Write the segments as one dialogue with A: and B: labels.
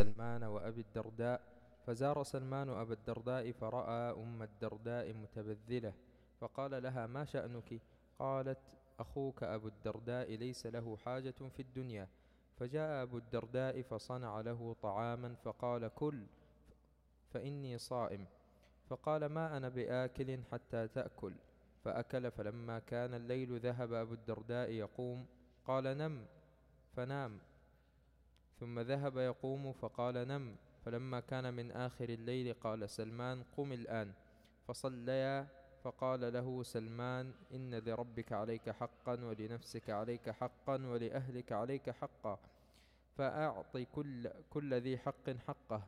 A: سلمان وأبي الدرداء فزار سلمان أبا الدرداء فرأى أم الدرداء متبذلة فقال لها ما شأنك؟ قالت أخوك أبو الدرداء ليس له حاجة في الدنيا. فجاء أبو الدرداء فصنع له طعاما فقال كل فإني صائم. فقال ما أنا بآكل حتى تأكل؟ فأكل فلما كان الليل ذهب أبو الدرداء يقوم قال نم فنام. ثم ذهب يقوم فقال نم. فلما كان من آخر الليل قال سلمان قم الآن. فصليا فقال له سلمان إن لربك عليك حقا ولنفسك عليك حقا ولأهلك عليك حقا. فأعط كل, كل ذي حق حقه.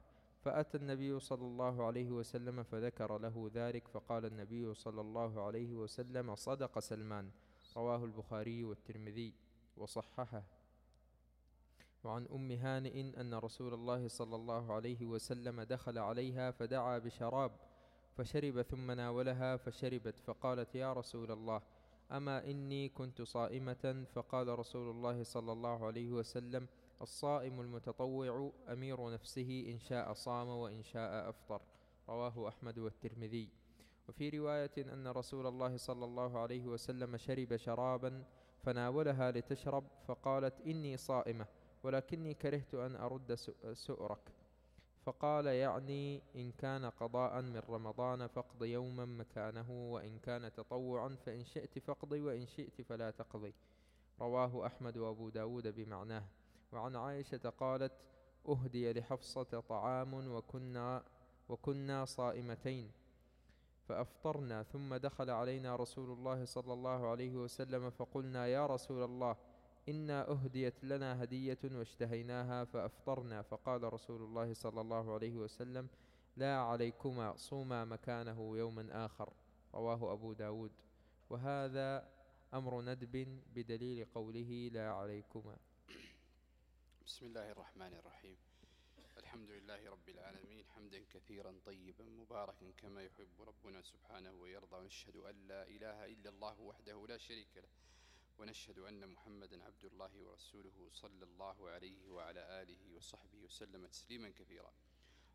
A: فأتى النبي صلى الله عليه وسلم فذكر له ذلك. فقال النبي صلى الله عليه وسلم صدق سلمان. رواه البخاري والترمذي. وصححه. وعن أم هانئ أن رسول الله صلى الله عليه وسلم دخل عليها فدعا بشراب فشرب ثم ناولها فشربت فقالت يا رسول الله أما إني كنت صائمة؟ فقال رسول الله صلى الله عليه وسلم الصائم المتطوع أمير نفسه إن شاء صام وإن شاء أفطر. رواه أحمد والترمذي. وفي رواية أن رسول الله صلى الله عليه وسلم شرب شرابا فناولها لتشرب فقالت إني صائمة. ولكني كرهت أن أرد سؤرك. فقال يعني إن كان قضاء من رمضان فاقض يوما مكانه وإن كان تطوعا فإن شئت فاقضي وإن شئت فلا تقضي. رواه أحمد وأبو داود بمعناه. وعن عائشة قالت أهدي لحفصة طعام وكنا, وكنا صائمتين. فأفطرنا ثم دخل علينا رسول الله صلى الله عليه وسلم فقلنا يا رسول الله إنا أهديت لنا هدية واشتهيناها فأفطرنا. فقال رسول الله صلى الله عليه وسلم لا عليكما صوما مكانه يوما آخر. رواه أبو داود. وهذا أمر ندب بدليل قوله لا عليكما.
B: بسم الله الرحمن الرحيم. الحمد لله رب العالمين. حمدا كثيرا طيبا مباركا كما يحب ربنا سبحانه ويرضى. ونشهد أن لا إله إلا الله وحده لا شريك له. ونشهد أن محمدا عبد الله ورسوله صلى الله عليه وعلى آله وصحبه وسلم تسليما كثيرا.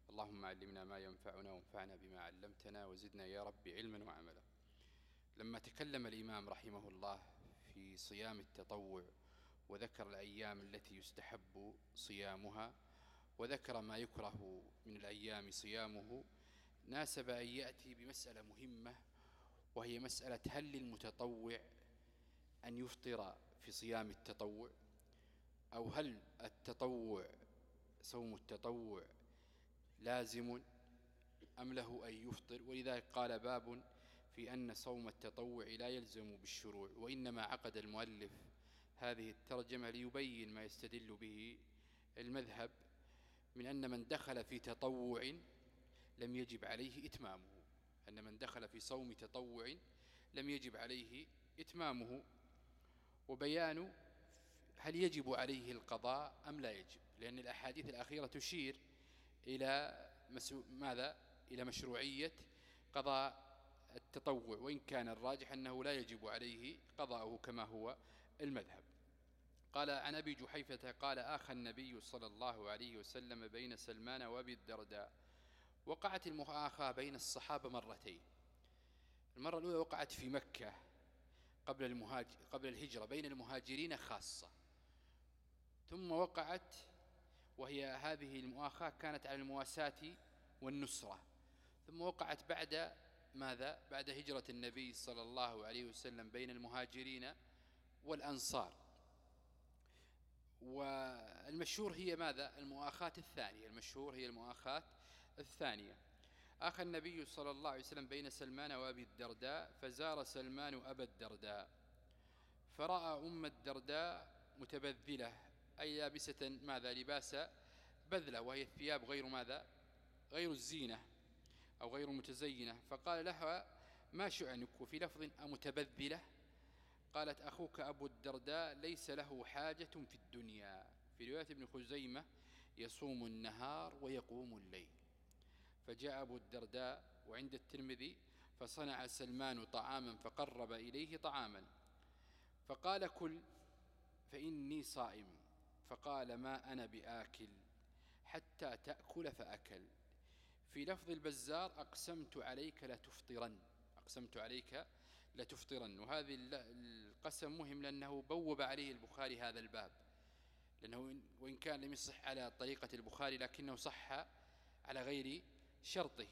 B: اللهم علمنا ما ينفعنا وانفعنا بما علمتنا وزدنا يا رب علما وعملا. لما تكلم الإمام رحمه الله في صيام التطوع وذكر الأيام التي يستحب صيامها وذكر ما يكره من الأيام صيامه ناسب أن يأتي بمسألة مهمة وهي مسألة هل للمتطوع أن يفطر في صيام التطوع؟ أو هل التطوع صوم التطوع لازم أم له أن يفطر؟ ولذلك قال باب في أن صوم التطوع لا يلزم بالشروع وإنما عقد المؤلف هذه الترجمة ليبين ما يستدل به المذهب من أن من دخل في تطوع لم يجب عليه إتمامه أن من دخل في صوم تطوع لم يجب عليه إتمامه. وبيان هل يجب عليه القضاء أم لا يجب. لأن الأحاديث الأخيرة تشير إلى ماذا؟ إلى مشروعية قضاء التطوع وإن كان الراجح أنه لا يجب عليه قضاءه كما هو المذهب. قال عن أبي جحيفة قال آخى النبي صلى الله عليه وسلم بين سلمان وأبي الدرداء. وقعت المؤاخاة بين الصحابة مرتين. المرة الأولى وقعت في مكة. قبل, المهاجر قبل الهجرة بين المهاجرين خاصة. ثم وقعت وهي هذه المؤاخاة كانت على المواساة والنصرة ثم وقعت بعد ماذا؟ بعد هجرة النبي صلى الله عليه وسلم بين المهاجرين والأنصار. والمشهور هي ماذا؟ المؤاخاة الثانية. المشهور هي المؤاخاة الثانية. أخى النبي صلى الله عليه وسلم بين سلمان وأبي الدرداء فزار سلمان أبا الدرداء. فرأى أم الدرداء متبذلة أي لابسة ماذا؟ لباس بذلة وهي الثياب غير ماذا؟ غير الزينة أو غير متزينة فقال لها ما شأنك وفي لفظ أمتبذلة؟ قالت أخوك أبو الدرداء ليس له حاجة في الدنيا. في رواية ابن خزيمة يصوم النهار ويقوم الليل. فجاء أبو الدرداء وعند الترمذي فصنع سلمان طعاما فقرب إليه طعاما. فقال كل فإني صائم. فقال ما أنا بآكل حتى تأكل فأكل. في لفظ البزار أقسمت عليك لتفطرن. أقسمت عليك لتفطرن. وهذه القسم مهم لأنه بوب عليه البخاري هذا الباب. لأنه وإن كان لم يصح على طريقة البخاري لكنه صح على غير شرطه.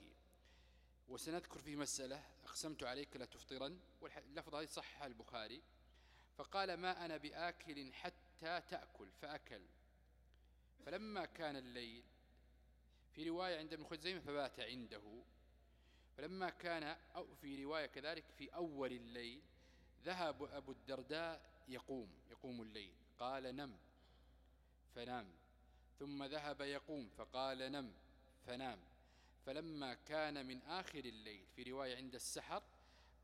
B: وسنذكر فيه مسألة أقسمت عليك لتفطرن واللفظ هذه صح البخاري. فقال ما أنا بآكل حتى تأكل فأكل. فلما كان الليل في رواية عند ابن خزيمة فبات عنده. فلما كان أو في رواية كذلك في أول الليل ذهب أبو الدرداء يقوم يقوم الليل. قال نم. فنام. ثم ذهب يقوم فقال نم. فنام. فلما كان من آخر الليل في رواية عند السحر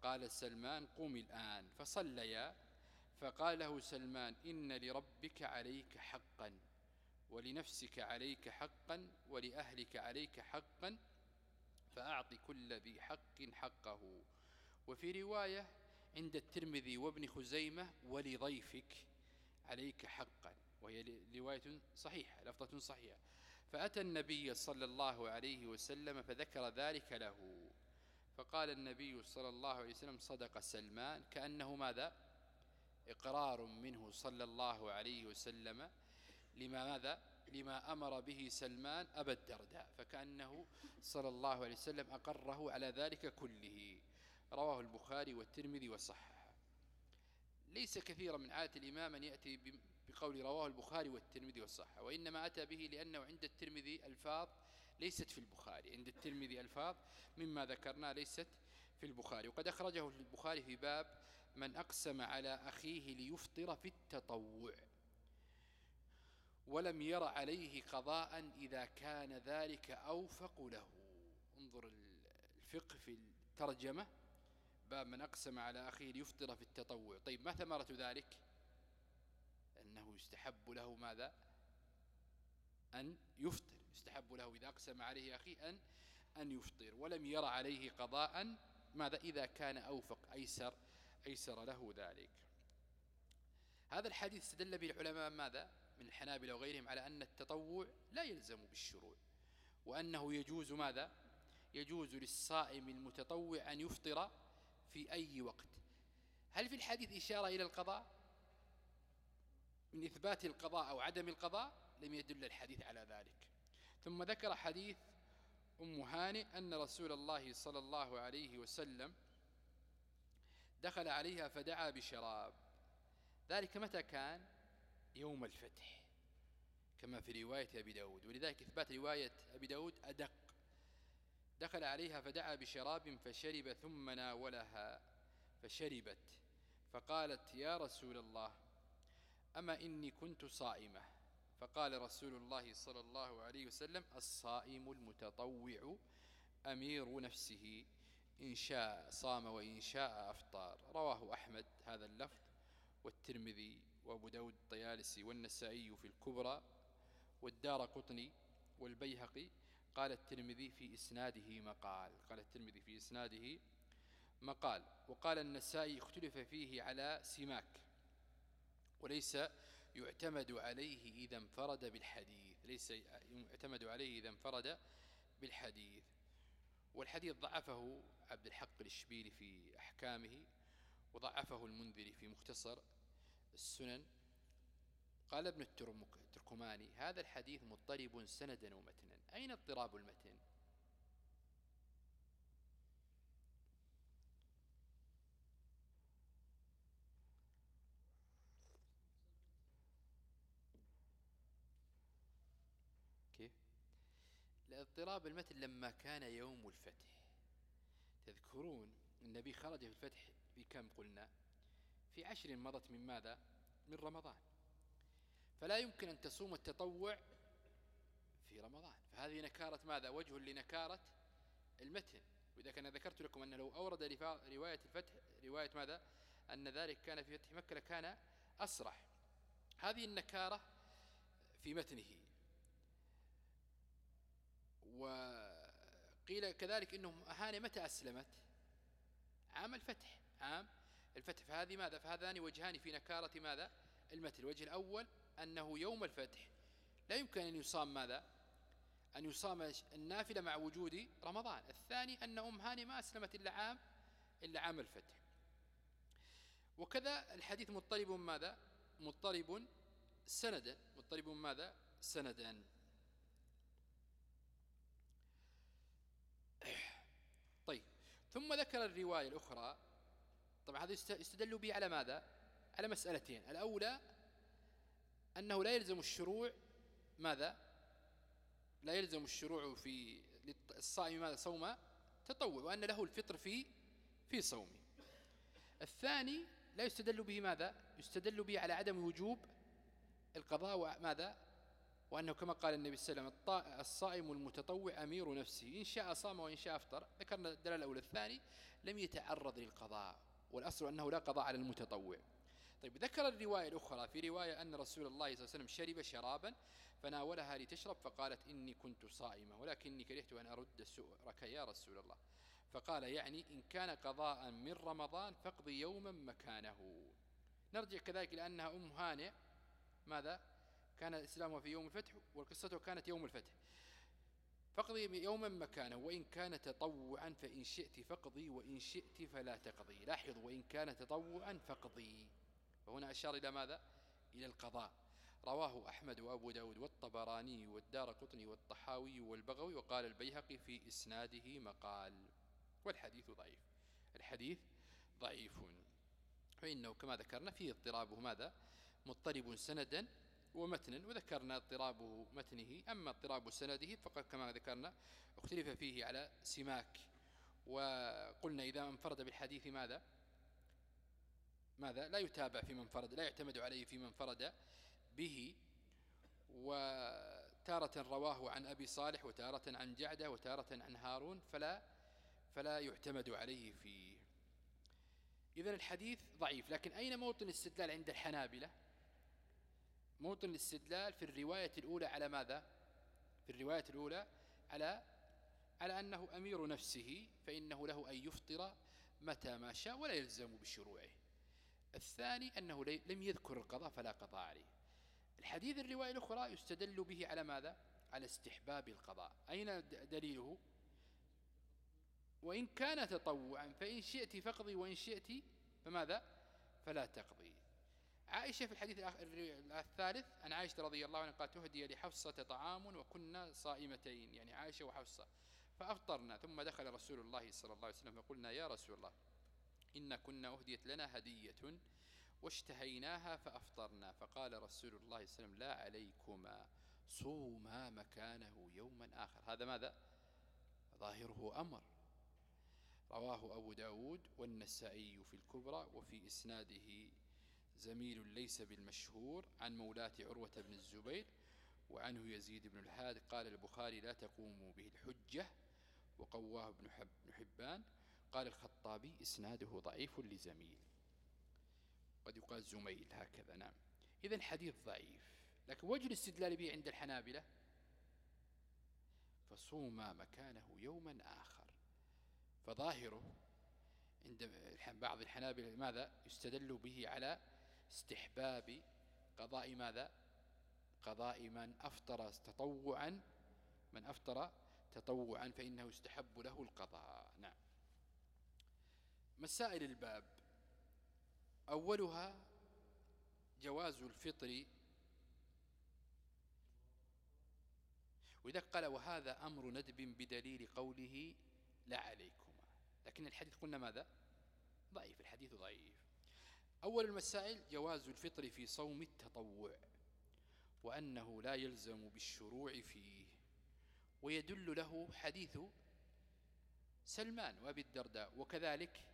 B: قال سلمان قوم الآن. فصليا فقال له سلمان إن لربك عليك حقا ولنفسك عليك حقا ولأهلك عليك حقا فأعط كل ذي حق حقه. وفي رواية عند الترمذي وابن خزيمة ولضيفك عليك حقا. وهي رواية صحيحة لفظة صحيحة. فأتى النبي صلى الله عليه وسلم فذكر ذلك له. فقال النبي صلى الله عليه وسلم صدق سلمان. كأنه ماذا؟ إقرار منه صلى الله عليه وسلم لما ماذا؟ لما أمر به سلمان أبا الدرداء. فكأنه صلى الله عليه وسلم أقره على ذلك كله. رواه البخاري والترمذي وصححه. ليس كثيرا من عادة الإمام أن يأتي بقول رواه البخاري والترمذي والصحة وإنما أتى به لأنه عند الترمذي ألفاظ ليست في البخاري عند الترمذي ألفاظ مما ذكرنا ليست في البخاري وقد أخرجه البخاري في باب من أقسم على أخيه ليفطر في التطوع ولم ير عليه قضاء إذا كان ذلك أوفق له. انظر الفقه في الترجمة باب من أقسم على أخيه ليفطر في التطوع. طيب ما ثمرة ذلك؟ يستحب له ماذا؟ أن يفطر. يستحب له إذا أقسم عليه أخيه أن أن يفطر. ولم ير عليه قضاء ماذا؟ إذا كان أوفق أيسر أيسر له ذلك. هذا الحديث استدل به العلماء ماذا؟ من الحنابلة وغيرهم على أن التطوع لا يلزم بالشروع. وأنه يجوز ماذا؟ يجوز للصائم المتطوع أن يفطر في أي وقت. هل في الحديث إشارة إلى القضاء؟ من إثبات القضاء أو عدم القضاء لم يدل الحديث على ذلك. ثم ذكر حديث أم هانئ أن رسول الله صلى الله عليه وسلم دخل عليها فدعا بشراب. ذلك متى كان؟ يوم الفتح كما في رواية أبي داود. ولذلك إثبات رواية أبي داود أدق. دخل عليها فدعا بشراب فشرب ثم ناولها فشربت. فقالت يا رسول الله أما إني كنت صائمة؟ فقال رسول الله صلى الله عليه وسلم الصائم المتطوع أمير نفسه إن شاء صام وإن شاء أفطار رواه أحمد هذا اللفظ والترمذي وأبو داود الطيالسي والنسائي في الكبرى والدار قطني والبيهقي. قال الترمذي في إسناده مقال. قال الترمذي في إسناده مقال. وقال النسائي اختلف فيه على سماك. وليس يعتمد عليه إذا انفرد بالحديث ليس يعتمد عليه إذا انفرد بالحديث. والحديث ضعفه عبد الحق الشبيلي في أحكامه وضعفه المنذري في مختصر السنن. قال ابن التركماني هذا الحديث مضطرب سندا ومتنا. أين اضطراب المتن كيف الاضطراب المتن لما كان يوم الفتح. تذكرون النبي خرج في الفتح في كم قلنا؟ في عشر مضت من ماذا؟ من رمضان. فلا يمكن أن تصوم التطوع في رمضان. فهذه نكارة ماذا؟ وجه لنكارة المتن. وإذا كان ذكرت لكم أن لو أورد رواية الفتح رواية ماذا؟ أن ذلك كان في فتح مكة لكان أسرح هذه النكارة في متنه. وقيل كذلك إنهم أهاني متى أسلمت؟ عام الفتح عام الفتح. فهذه ماذا؟ فهذان وجهان في نكارة ماذا؟ المتن. الوجه الأول أنه يوم الفتح. لا يمكن أن يصام ماذا؟ أن يصام النافلة مع وجود رمضان. الثاني أن أم هاني ما أسلمت إلا عام إلا عام الفتح. وكذا الحديث مضطرب ماذا؟ مضطرب سندا. مضطرب ماذا؟ سندا طيب ثم ذكر الرواية الأخرى. طبعا هذا يستدل به على ماذا؟ على مسألتين. الأولى أنه لا يلزم الشروع ماذا؟ لا يلزم الشروع في الصائم ماذا؟ صوم تطوع وأن له الفطر في في صومه. الثاني لا يستدل به ماذا؟ يستدل به على عدم وجوب القضاء وماذا وأنه كما قال النبي صلى الله عليه وسلم الصائم المتطوع أمير نفسه. إن شاء صام وإن شاء أفطر. ذكرنا الدلالة الأولى الثاني لم يتعرض للقضاء والأصل أنه لا قضاء على المتطوع. طيب ذكر الرواية الأخرى في رواية أن رسول الله صلى الله عليه وسلم شرب شرابا فناولها لتشرب فقالت إني كنت صائمة ولكني كرهت أن أرد سؤرك يا رسول الله. فقال يعني إن كان قضاء من رمضان فاقضي يوما مكانه. نرجع كذلك لأنها أم هانئ. ماذا؟ كان إسلامها في يوم الفتح والقصة كانت يوم الفتح. فاقضي يوما مكانه وإن كان تطوعا فإن شئت فاقضي وإن شئت فلا تقضي. لاحظ وإن كان تطوعا فاقضي. فهنا أشار إلى ماذا؟ إلى القضاء. رواه أحمد وأبو داود والطبراني والدار قطني والطحاوي والبغوي وقال البيهقي في إسناده مقال. والحديث ضعيف. الحديث ضعيف. فإنه كما ذكرنا فيه اضطرابه ماذا؟ مضطرب سندا ومتنا وذكرنا اضطراب متنه. أما اضطراب سنده فقد كما ذكرنا اختلف فيه على سماك. وقلنا إذا انفرد بالحديث ماذا؟ ماذا؟ لا يتابع في من فرد لا يعتمد عليه في من فرد به. وتارة رواه عن أبي صالح وتارة عن جعدة وتارة عن هارون فلا فلا يعتمد عليه فيه. إذا الحديث ضعيف لكن أين موطن الاستدلال عند الحنابلة؟ موطن الاستدلال في الرواية الأولى على ماذا؟ في الرواية الأولى على على أنه أمير نفسه فإنه له أن يفطر متى ما شاء ولا يلزم بشروعه. الثاني أنه لم يذكر القضاء فلا قضاء عليه. الحديث الرواية الأخرى يستدل به على ماذا؟ على استحباب القضاء. أين دليله؟ وإن كان تطوعا فإن شئت فاقضي وإن شئت فماذا؟ فلا تقضي. عائشة في الحديث الثالث عن عائشة رضي الله عنها قالت تهدي لحفصة طعام وكنا صائمتين. يعني عائشة وحفصة. فأفطرنا ثم دخل رسول الله صلى الله عليه وسلم فقلنا يا رسول الله إن كنا أهديت لنا هدية واشتهيناها فأفطرنا. فقال رسول الله صلى الله عليه وسلم لا عليكما صوما مكانه يوما آخر. هذا ماذا؟ ظاهره أمر. رواه أبو داود والنسائي في الكبرى وفي إسناده زميل ليس بالمشهور عن مولاة عروة بن الزبير وعنه يزيد بن الحاد قال البخاري لا تقوم به الحجة وقواه ابن حبان قال الخطابي إسناده ضعيف لزميل. قد يقال زميل هكذا نعم. إذا الحديث ضعيف لكن وجه الاستدلال به عند الحنابلة؟ فصوما مكانه يوما آخر. فظاهره عند بعض الحنابلة ماذا؟ يستدل به على استحباب قضاء ماذا؟ قضاء من أفطر تطوعا من أفطر تطوعا فإنه يستحب له القضاء. نعم. مسائل الباب؟ أولها جواز الفطر. وإذا قال وهذا أمر ندب بدليل قوله لا عليكما. لكن الحديث قلنا ماذا؟ ضعيف الحديث ضعيف. أول المسائل جواز الفطر في صوم التطوع وأنه لا يلزم بالشروع فيه. ويدل له حديث سلمان وابي الدرداء وكذلك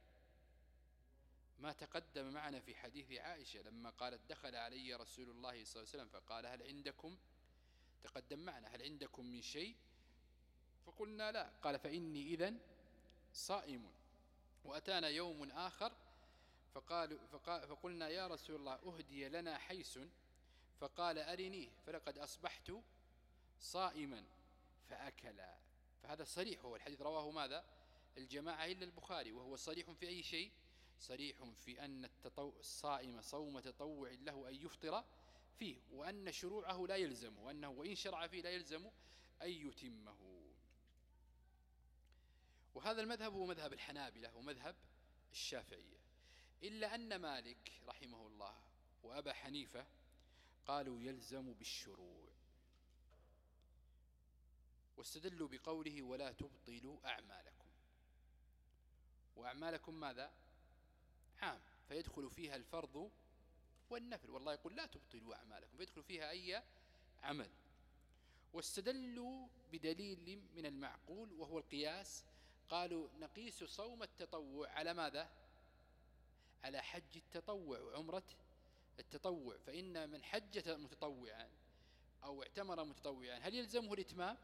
B: ما تقدم معنا في حديث عائشة لما قالت دخل علي رسول الله صلى الله عليه وسلم فقال هل عندكم؟ تقدم معنا هل عندكم من شيء؟ فقلنا لا. قال فإني إذن صائم وأتانا يوم آخر فقال فقال فقلنا يا رسول الله أهدي لنا حيس. فقال أرنيه فلقد أصبحت صائما فأكلا فهذا صريح هو الحديث رواه ماذا؟ الجماعة إلا البخاري وهو صريح في أي شيء؟ صريح في أن التطو... الصائم صوم تطوع له أن يفطر فيه وأن شروعه لا يلزم وأنه وإن شرع فيه لا يلزم أن يتمه. وهذا المذهب هو مذهب الحنابلة ومذهب الشافعية. إلا أن مالك رحمه الله وأبا حنيفة قالوا يلزم بالشروع. واستدلوا بقوله ولا تبطلوا أعمالكم. وأعمالكم ماذا؟ عام. فيدخل فيها الفرض والنفل. والله يقول لا تبطلوا أعمالكم. فيدخل فيها أي عمل. واستدلوا بدليل من المعقول وهو القياس. قالوا نقيس صوم التطوع على ماذا؟ على حج التطوع وعمرة التطوع فإن من حج متطوعا أو اعتمر متطوعا هل يلزمه الإتمام؟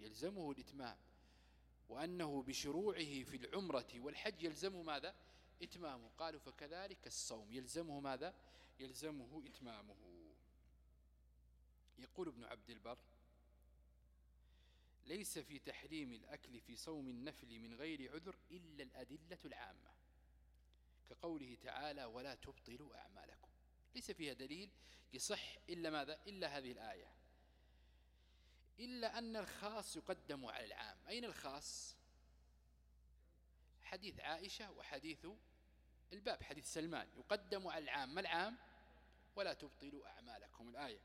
B: يلزمه الإتمام وأنه بشروعه في العمرة والحج يلزمه ماذا؟ إتمامه. قالوا فكذلك الصوم يلزمه ماذا؟ يلزمه إتمامه. يقول ابن عبد البر ليس في تحريم الأكل في صوم النفل من غير عذر إلا الأدلة العامة. كقوله تعالى ولا تبطلوا أعمالكم. ليس فيها دليل يصح إلا ماذا؟ إلا هذه الآية. إلا أن الخاص يقدم على العام. أين الخاص؟ حديث عائشة وحديث الباب حديث سلمان. يقدم على العام. ما العام؟ ولا تبطلوا أعمالكم. الآية.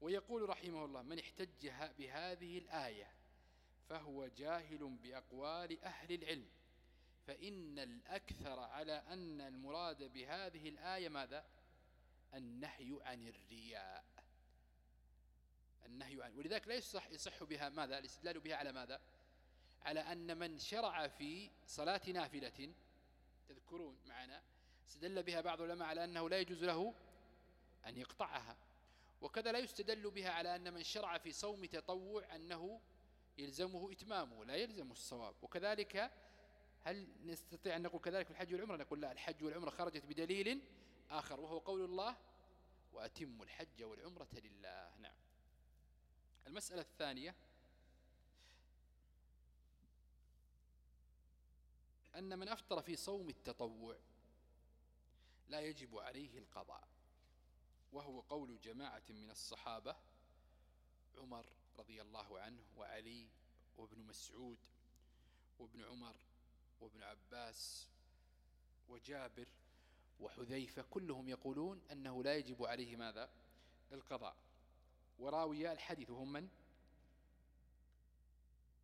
B: ويقول رحمه الله من احتج بهذه الآية فهو جاهل بأقوال أهل العلم فإن الأكثر على أن المراد بهذه الآية ماذا؟ النهي عن الرياء. النهي عن ولذلك لا يصح, يصح بها ماذا؟ الاستدلال بها على ماذا؟ على أن من شرع في صلاة نافلة تذكرون معنا استدل بها بعض العلماء على أنه لا يجوز له أن يقطعها. وكذا لا يستدل بها على أن من شرع في صوم تطوع أنه يلزمه إتمامه لا يلزم الصواب. وكذلك هل نستطيع أن نقول كذلك في الحج والعمرة؟ نقول لا الحج والعمرة خرجت بدليل آخر وهو قول الله وأتم الحج والعمرة لله. نعم. المسألة الثانية أن من أفطر في صوم التطوع لا يجب عليه القضاء وهو قول جماعة من الصحابة عمر رضي الله عنه وعلي وابن مسعود وابن عمر وابن عباس وجابر وحذيفة كلهم يقولون أنه لا يجب عليه ماذا؟ القضاء. وراوي الحديث هم من؟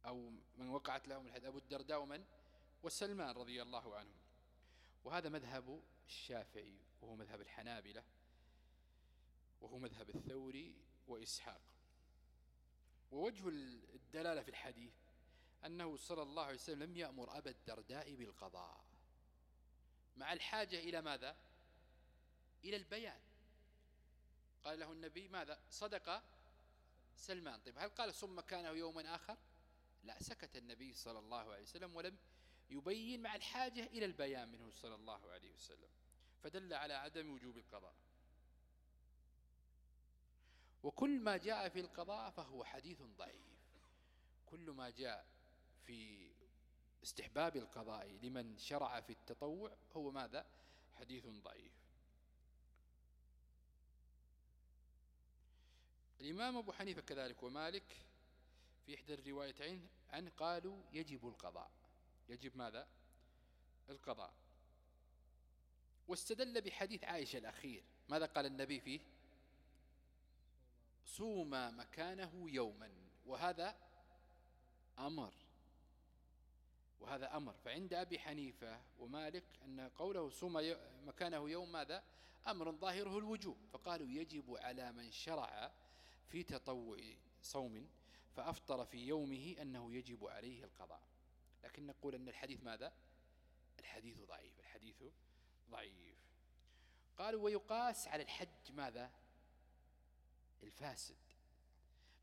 B: أو من وقعت لهم الحديث أبو الدرداء ومن؟ وسلمان رضي الله عنهم. وهذا مذهب الشافعي وهو مذهب الحنابلة وهو مذهب الثوري وإسحاق. ووجه الدلالة في الحديث أنه صلى الله عليه وسلم لم يأمر أبا الدرداء بالقضاء. مع الحاجة إلى ماذا؟ إلى البيان. قال له النبي ماذا؟ صدق سلمان. طيب هل قال ثم كانه يوما آخر؟ لا سكت النبي صلى الله عليه وسلم ولم يبين مع الحاجة إلى البيان منه صلى الله عليه وسلم. فدل على عدم وجوب القضاء. وكل ما جاء في القضاء فهو حديث ضعيف. كل ما جاء في استحباب القضاء لمن شرع في التطوع هو ماذا؟ حديث ضعيف. الإمام أبو حنيفة كذلك ومالك في إحدى الروايتين عن قالوا يجب القضاء. يجب ماذا؟ القضاء. واستدل بحديث عائشة الأخير. ماذا قال النبي فيه؟ صوم مكانه يوما وهذا أمر. وهذا أمر. فعند أبي حنيفة ومالك أن قوله صوم مكانه يوم ماذا؟ أمر ظاهره الوجوب. فقالوا يجب على من شرع في تطوع صوم فأفطر في يومه أنه يجب عليه القضاء. لكن نقول أن الحديث ماذا؟ الحديث ضعيف الحديث ضعيف. قالوا ويقاس على الحج ماذا؟ الفاسد.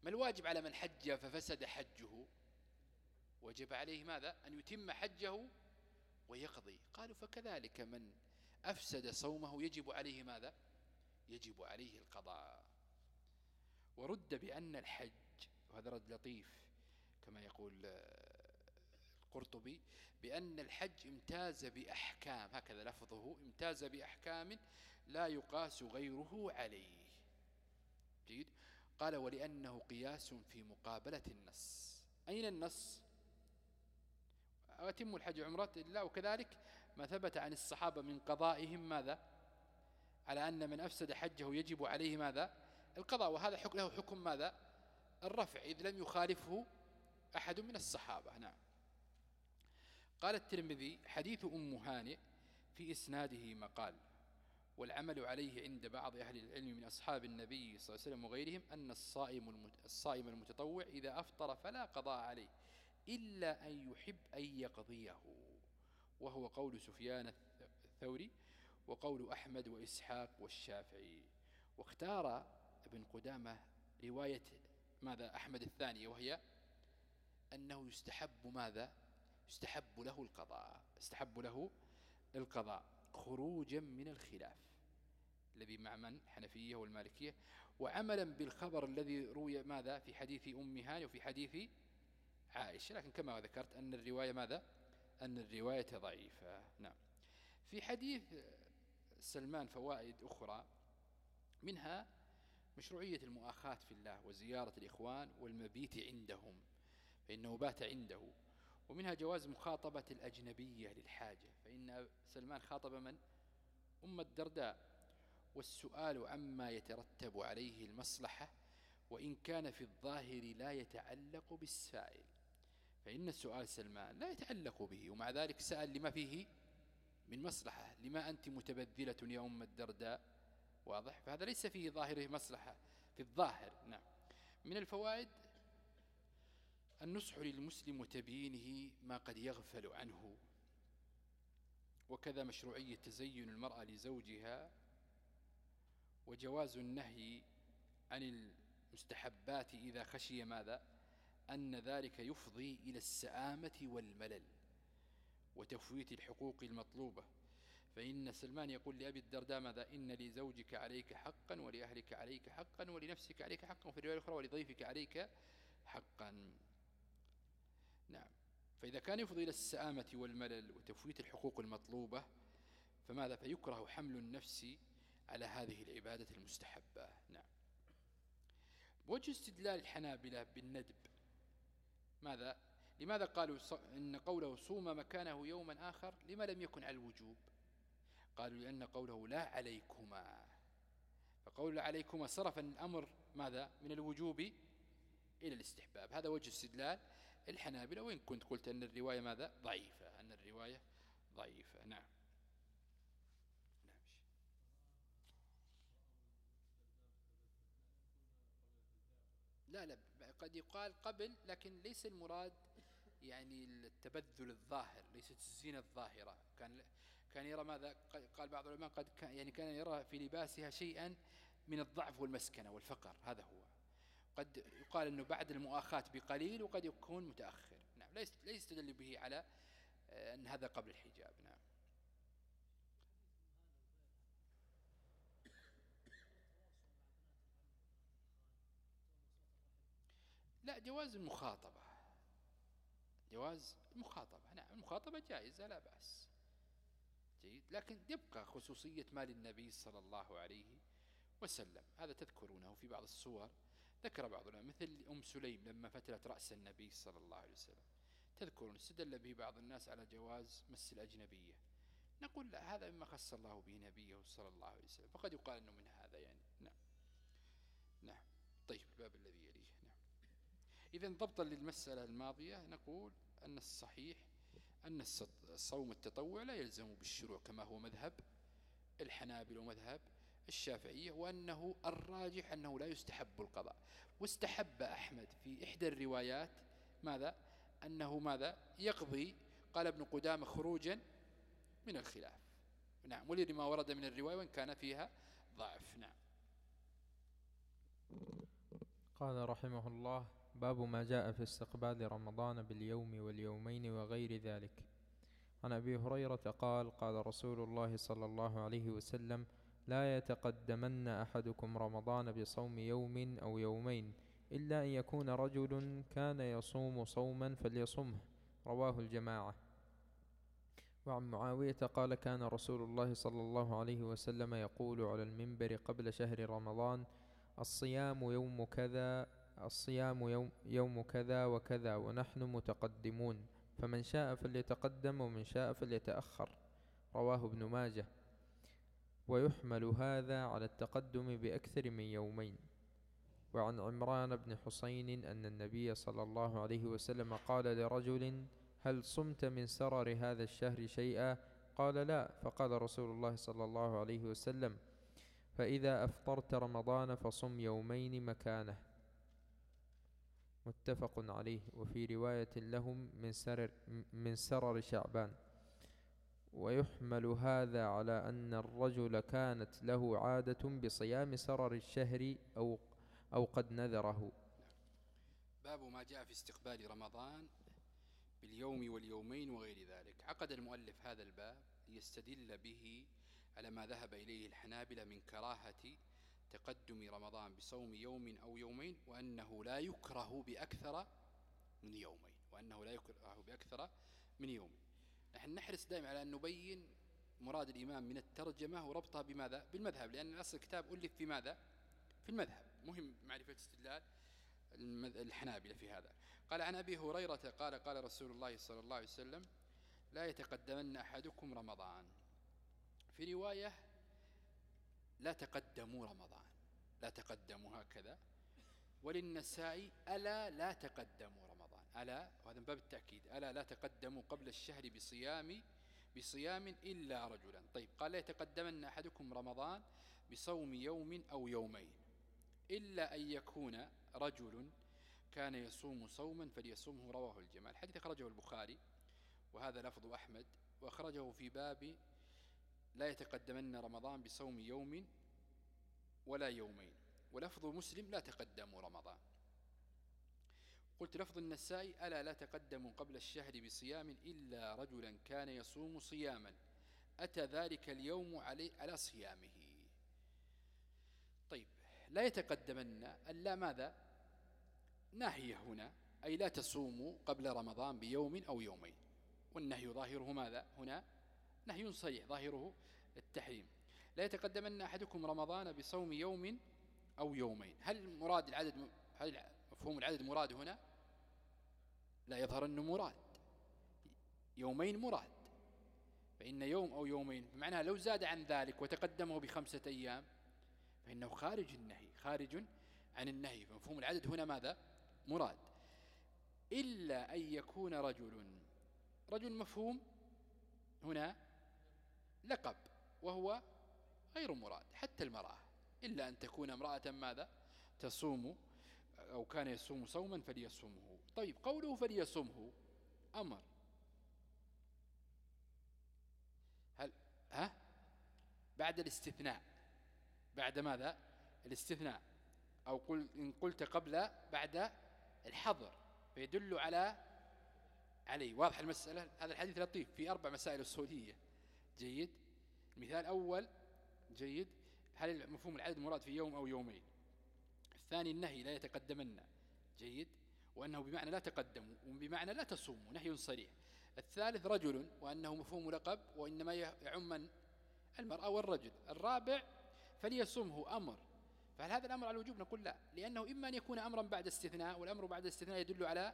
B: ما الواجب على من حج ففسد حجه؟ وجب عليه ماذا؟ أن يتم حجه ويقضي. قالوا فكذلك من أفسد صومه يجب عليه ماذا؟ يجب عليه القضاء. ورد بأن الحج وهذا رد لطيف كما يقول القرطبي بأن الحج امتاز بأحكام هكذا لفظه امتاز بأحكام لا يقاس غيره عليه. جيد؟ قال ولأنه قياس في مقابلة النص. أين النص؟ أتم الحج عمرة. الله وكذلك ما ثبت عن الصحابة من قضائهم ماذا؟ على أن من أفسد حجه يجب عليه ماذا؟ القضاء. وهذا له حكم ماذا؟ الرفع إذ لم يخالفه أحد من الصحابة. نعم. قال الترمذي حديث أم هانئ في إسناده مقال والعمل عليه عند بعض أهل العلم من أصحاب النبي صلى الله عليه وسلم وغيرهم أن الصائم الصائم المتطوع إذا أفطر فلا قضاء عليه. إلا أن يحب أن يقضيه. وهو قول سفيان الثوري وقول أحمد وإسحاق والشافعي. واختار ابن قدامة رواية ماذا؟ أحمد الثانية وهي أنه يستحب ماذا؟ يستحب له القضاء يستحب له القضاء. خروجا من الخلاف. الذي مع من؟ الحنفية والمالكية. وعملا بالخبر الذي روي ماذا؟ في حديث أم هاني وفي حديث عائشة لكن كما ذكرت أن الرواية ماذا؟ أن الرواية ضعيفة. نعم. في حديث سلمان فوائد أخرى منها مشروعية المؤاخاة في الله وزيارة الإخوان والمبيت عندهم فإنه بات عنده. ومنها جواز مخاطبة الأجنبية للحاجة فإن سلمان خاطب من؟ أم الدرداء. والسؤال عما يترتب عليه المصلحة وإن كان في الظاهر لا يتعلق بالسائل. فإن السؤال سلمان لا يتعلق به ومع ذلك سأل لما فيه من مصلحة لما أنت متبذلة يا أم الدرداء؟ واضح؟ فهذا ليس فيه ظاهره مصلحة في الظاهر نعم. من الفوائد النصح للمسلم وتبيينه ما قد يغفل عنه. وكذا مشروعية تزين المرأة لزوجها وجواز النهي عن المستحبات إذا خشي ماذا؟ أن ذلك يفضي إلى السآمة والملل وتفويت الحقوق المطلوبة. فإن سلمان يقول لأبي الدرداء ماذا؟ إن لزوجك عليك حقا ولأهلك عليك حقا ولنفسك عليك حقا وفي الرواية الأخرى ولضيفك عليك حقا. نعم. فإذا كان يفضي إلى السآمة والملل وتفويت الحقوق المطلوبة فماذا؟ فيكره حمل النفس على هذه العبادة المستحبة. نعم. وجه استدلال الحنابلة بالندب ماذا؟ لماذا قالوا إن قوله صوم مكانه يوما آخر؟ لما لم يكن على الوجوب. قالوا لأن قوله لا عليكما. فقول لا عليكما صرف الأمر ماذا؟ من الوجوب إلى الاستحباب. هذا وجه استدلال الحنابلة. وإن كنت قلت أن الرواية ماذا؟ ضعيفة. أن الرواية ضعيفة. نعم. لا لا. قد يقال قبل لكن ليس المراد يعني التبذل الظاهر ليست الزينة الظاهرة. كان كان يرى ماذا؟ قال بعض العلماء قد كان يعني كان يرى في لباسها شيئا من الضعف والمسكنة والفقر هذا هو. قد يقال أنه بعد المؤاخاة بقليل وقد يكون متأخر. نعم ليس ليس تدل به على آه، أن هذا قبل الحجاب. نعم. جواز المخاطبة. جواز المخاطبة. نعم المخاطبة جائزة لا بأس. جيد. لكن يبقى خصوصية مال النبي صلى الله عليه وسلم. هذا تذكرونه في بعض الصور. ذكر بعض العلماء مثل أم سليم لما فتلت رأس النبي صلى الله عليه وسلم. تذكرون استدل به بعض الناس على جواز مس الأجنبية. نقول لا هذا مما خص الله به نبيه صلى الله عليه وسلم. فقد يقال أنه من هذا يعني. نعم. نعم. طيب الباب الذي إذا ضبطا للمسألة الماضية نقول أن الصحيح أن الصوم التطوع لا يلزم بالشروع كما هو مذهب الحنابل ومذهب الشافعية وأنه الراجح أنه لا يستحب القضاء. واستحب أحمد في إحدى الروايات ماذا؟ أنه ماذا؟ يقضي. قال ابن قدامة خروجا من الخلاف. نعم ولما ورد من الرواية وإن كان فيها ضعف. نعم.
A: قال رحمه الله باب ما جاء في استقبال رمضان باليوم واليومين وغير ذلك. عن أبي هريرة قال قال رسول الله صلى الله عليه وسلم لا يتقدمن أحدكم رمضان بصوم يوم أو يومين إلا أن يكون رجل كان يصوم صوما فليصمه. رواه الجماعة. وعن معاوية قال كان رسول الله صلى الله عليه وسلم يقول على المنبر قبل شهر رمضان الصيام يوم كذا الصيام يوم, يوم كذا وكذا ونحن متقدمون فمن شاء فليتقدم ومن شاء فليتأخر. رواه ابن ماجه. ويحمل هذا على التقدم بأكثر من يومين. وعن عمران بن حسين أن النبي صلى الله عليه وسلم قال لرجل هل صمت من سرر هذا الشهر شيئا؟ قال لا. فقال رسول الله صلى الله عليه وسلم فإذا أفطرت رمضان فصم يومين مكانه. متفق عليه. وفي رواية لهم من سرر, من سرر شعبان. ويحمل هذا على أن الرجل كانت له عادة بصيام سرر الشهر أو, أو قد نذره.
B: باب ما جاء في استقبال رمضان باليوم واليومين وغير ذلك. عقد المؤلف هذا الباب ليستدل به على ما ذهب إليه الحنابلة من كراهة تقدم رمضان بصوم يوم أو يومين وأنه لا يكره بأكثر من يومين وأنه لا يكره بأكثر من يومين. نحن نحرص دائما على أن نبين مراد الإمام من الترجمة وربطها بماذا؟ بالمذهب لأن أصل الكتاب ألف في ماذا؟ في المذهب. مهم معرفة استدلال الحنابلة في هذا. قال عن أبي هريرة قال قال رسول الله صلى الله عليه وسلم لا يتقدمن أحدكم رمضان. في رواية لا تقدموا رمضان. لا تقدموا هكذا. وللنساء ألا لا تقدموا رمضان. ألا وهذا من باب التأكيد. ألا لا تقدموا قبل الشهر بصيام بصيام إلا رجلا. طيب قال لا يتقدمن أحدكم رمضان بصوم يوم أو يومين. إلا أن يكون رجل كان يصوم صوما فليصومه رواه الجماعة الحديث أخرجه البخاري وهذا لفظ أحمد وأخرجه في باب لا يتقدمن رمضان بصوم يوم ولا يومين. ولفظ مسلم لا تقدموا رمضان. قلت لفظ النساء ألا لا تقدموا قبل الشهر بصيام إلا رجلا كان يصوم صياما. أتى ذلك اليوم علي على صيامه. طيب لا يتقدمن ألا ماذا؟ ناهية هنا أي لا تصوموا قبل رمضان بيوم أو يومين. والنهي ظاهره ماذا؟ هنا نهي صريح ظاهره التحريم. لا يتقدمن أحدكم رمضان بصوم يوم أو يومين. هل مراد العدد هل مفهوم العدد مراد هنا؟ لا يظهر أنه مراد. يومين مراد. فإن يوم أو يومين معناها لو زاد عن ذلك وتقدمه بخمسة أيام فإنه خارج النهي خارج عن النهي. فمفهوم العدد هنا ماذا؟ مراد. إلا أن يكون رجل رجل مفهوم هنا لقب وهو غير مراد حتى المرأة. إلا أن تكون امرأة ماذا؟ تصوم أو كان يصوم صوما فليصومه. طيب قوله فليصومه أمر. هل ها؟ بعد الاستثناء. بعد ماذا؟ الاستثناء. أو قل إن قلت قبل بعد الحظر. فيدل على عليه. واضح المسألة؟ هذا الحديث لطيف. في أربع مسائل أصولية جيد. المثال الأول جيد. هل مفهوم العدد مراد في يوم أو يومين؟ الثاني النهي لا يتقدمن. جيد. وأنه بمعنى لا تقدموا وبمعنى لا تصوموا نهي صريح. الثالث رجل وأنه مفهوم لقب وإنما يعم المرأة والرجل. الرابع فليصومه أمر. فهل هذا الأمر على الوجوب؟ نقول لا. لأنه إما أن يكون أمرا بعد استثناء والأمر بعد استثناء يدل على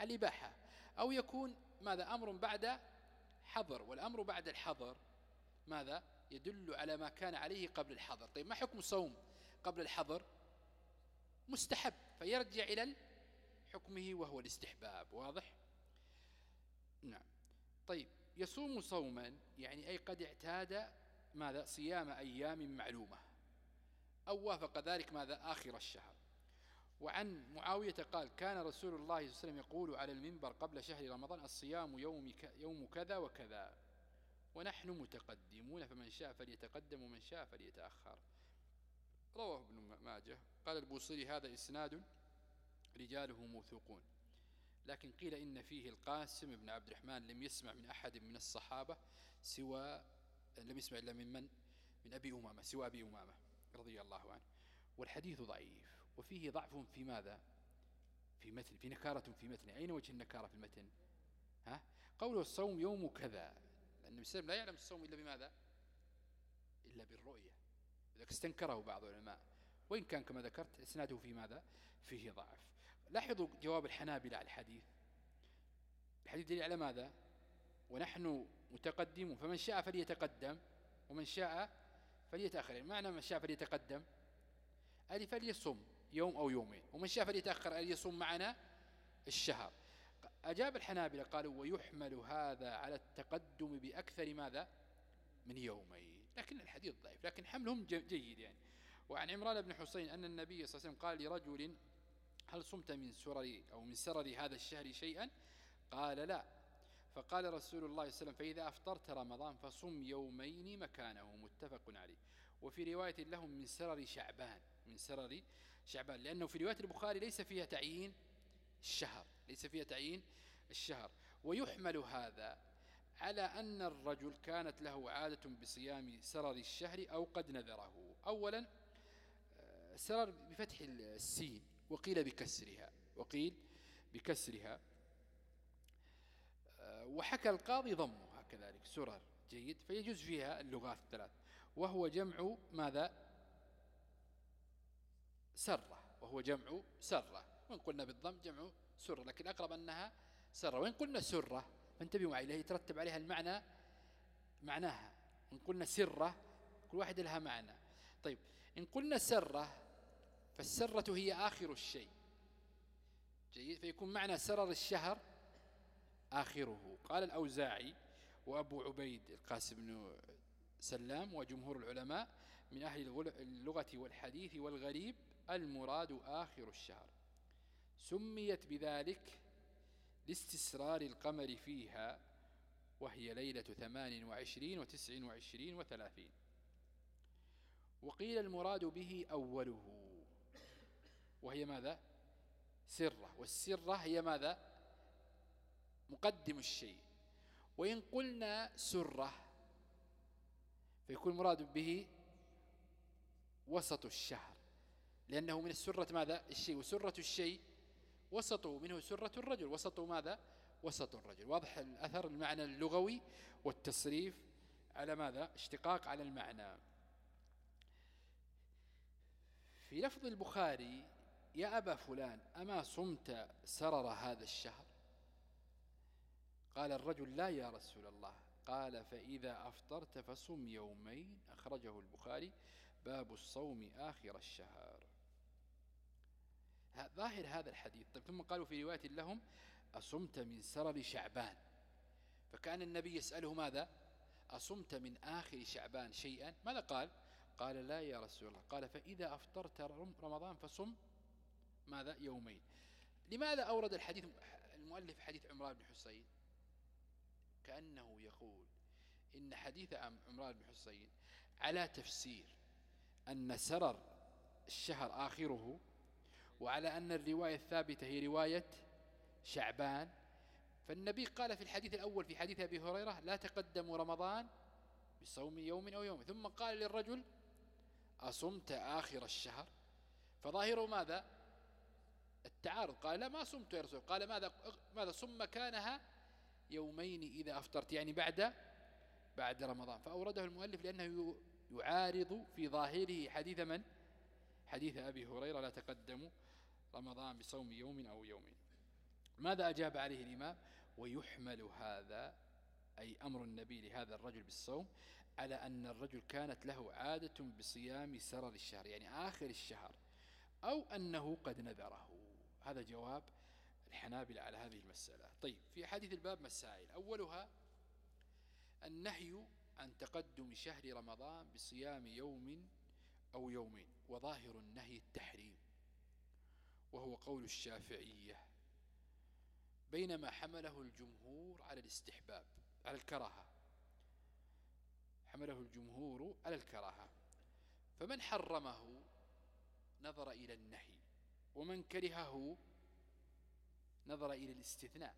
B: الإباحة. أو يكون ماذا؟ أمر بعد حظر والأمر بعد الحظر ماذا؟ يدل على ما كان عليه قبل الحظر طيب ما حكم الصوم قبل الحظر مستحب فيرجع إلى حكمه وهو الاستحباب واضح؟ نعم. طيب يصوم صوما يعني أي قد اعتاد ماذا؟ صيام أيام معلومة أو وافق ذلك ماذا؟ آخر الشهر. وعن معاوية قال كان رسول الله صلى الله عليه وسلم يقول على المنبر قبل شهر رمضان الصيام يوم, يوم كذا وكذا. ونحن متقدمون فمن شاء فليتقدم ومن شاء فليتأخر. رواه ابن ماجه. قال البوصيري هذا إسناد رجاله موثوقون. لكن قيل إن فيه القاسم بن عبد الرحمن لم يسمع من أحد من الصحابة سوى لم يسمع إلا من من؟ من أبي أمامة سوى أبي أمامة رضي الله عنه. والحديث ضعيف. وفيه ضعف في ماذا؟ في متن في نكارة في متن. أين وجه النكارة في المتن؟ ها؟ قوله الصوم يوم كذا. النبي لا يعلم الصوم إلا بماذا؟ إلا بالرؤية. ذلك استنكره بعض العلماء. وإن كان كما ذكرت إسناده في ماذا؟ فيه ضعف. لاحظوا جواب الحنابلة على الحديث. الحديث دليل على ماذا؟ ونحن متقدمون. فمن شاء فليتقدم ومن شاء فليتأخر. يعني معنى من شاء فليتقدم؟ أي فليصم يوم أو يومين. ومن شاء فليتأخر أن يصوم معنا؟ الشهر. أجاب الحنابلة قالوا ويحمل هذا على التقدم بأكثر ماذا؟ من يومين. لكن الحديث ضعيف. لكن حملهم جيد يعني. وعن عمران بن حسين أن النبي صلى الله عليه وسلم قال لرجل هل صمت من سرر أو من سرر هذا الشهر شيئا؟ قال لا. فقال رسول الله صلى الله عليه وسلم فإذا أفطرت رمضان فصم يومين مكانه. متفق عليه. وفي رواية لهم من سرر شعبان. من سرر شعبان. لأنه في رواية البخاري ليس فيها تعيين الشهر. ليس فيها تعيين الشهر. ويحمل هذا على أن الرجل كانت له عادة بصيام سرر الشهر أو قد نذره. أولا آه، سرر بفتح السين وقيل بكسرها وقيل بكسرها. آه، وحكى القاضي ضمها كذلك سرر جيد فيجوز فيها اللغات الثلاث. وهو جمع ماذا؟ سرة. وهو جمع سرة. وإن قلنا بالضم جمع سرة لكن أقرب أنها سرة. وإن قلنا سرة فانتبهوا معي لهي يترتب عليها المعنى معناها. إن قلنا سرة كل واحد لها معنى. طيب إن قلنا سرة فالسرة هي آخر الشيء. جيد؟ فيكون معنى سرر الشهر آخره. قال الأوزاعي وأبو عبيد القاسم بن سلام وجمهور العلماء من أهل اللغة والحديث والغريب المراد آخر الشهر. سميت بذلك لاستسرار القمر فيها وهي ليلة ثمان وعشرين وتسع وعشرين وثلاثين. وقيل المراد به أوله وهي ماذا؟ سرة. والسرة هي ماذا؟ مقدم الشيء. وإن قلنا سرة فيكون المراد به وسط الشهر لأنه من السرة ماذا؟ الشيء. وسرة الشيء وسطه منه سرة الرجل وسطه ماذا؟ وسط الرجل. واضح الأثر المعنى اللغوي والتصريف على ماذا؟ اشتقاق على المعنى. في لفظ البخاري يا أبا فلان أما صمت سرر هذا الشهر؟ قال الرجل لا يا رسول الله. قال فإذا أفطرت فصم يومين. أخرجه البخاري باب الصوم آخر الشهر. ظاهر هذا الحديث. طيب ثم قالوا في رواية لهم أصمت من سرر شعبان. فكأن النبي يسأله ماذا؟ أصمت من آخر شعبان شيئا. ماذا قال؟ قال لا يا رسول الله. قال فإذا أفطرت رمضان فصم ماذا؟ يومين. لماذا أورد الحديث المؤلف حديث عمران بن حسين؟ كأنه يقول إن حديث عمران بن حسين على تفسير أن سرر الشهر آخره وعلى أن الرواية الثابتة هي رواية شعبان. فالنبي قال في الحديث الأول في حديث أبي هريرة لا تقدموا رمضان بصوم يوم أو يوم. ثم قال للرجل أصمت آخر الشهر؟ فظاهره ماذا؟ التعارض. قال لا ما صمت يا رسول قال ماذا ماذا صم مكانها يومين إذا أفطرت؟ يعني بعد بعد رمضان. فأورده المؤلف لأنه يعارض في ظاهره حديث من؟ حديث أبي هريرة لا تقدموا رمضان بصوم يوم أو يومين. ماذا أجاب عليه الإمام؟ ويحمل هذا أي أمر النبي لهذا الرجل بالصوم على أن الرجل كانت له عادة بصيام سرر الشهر يعني آخر الشهر أو أنه قد نذره. هذا جواب الحنابلة على هذه المسألة. طيب في حديث الباب مسائل. أولها النهي عن تقدم شهر رمضان بصيام يوم أو يومين. وظاهر النهي التحريم وهو قول الشافعية بينما حمله الجمهور على الاستحباب على الكراهة. حمله الجمهور على الكراهة. فمن حرمه نظر إلى النهي ومن كرهه نظر إلى الاستثناء.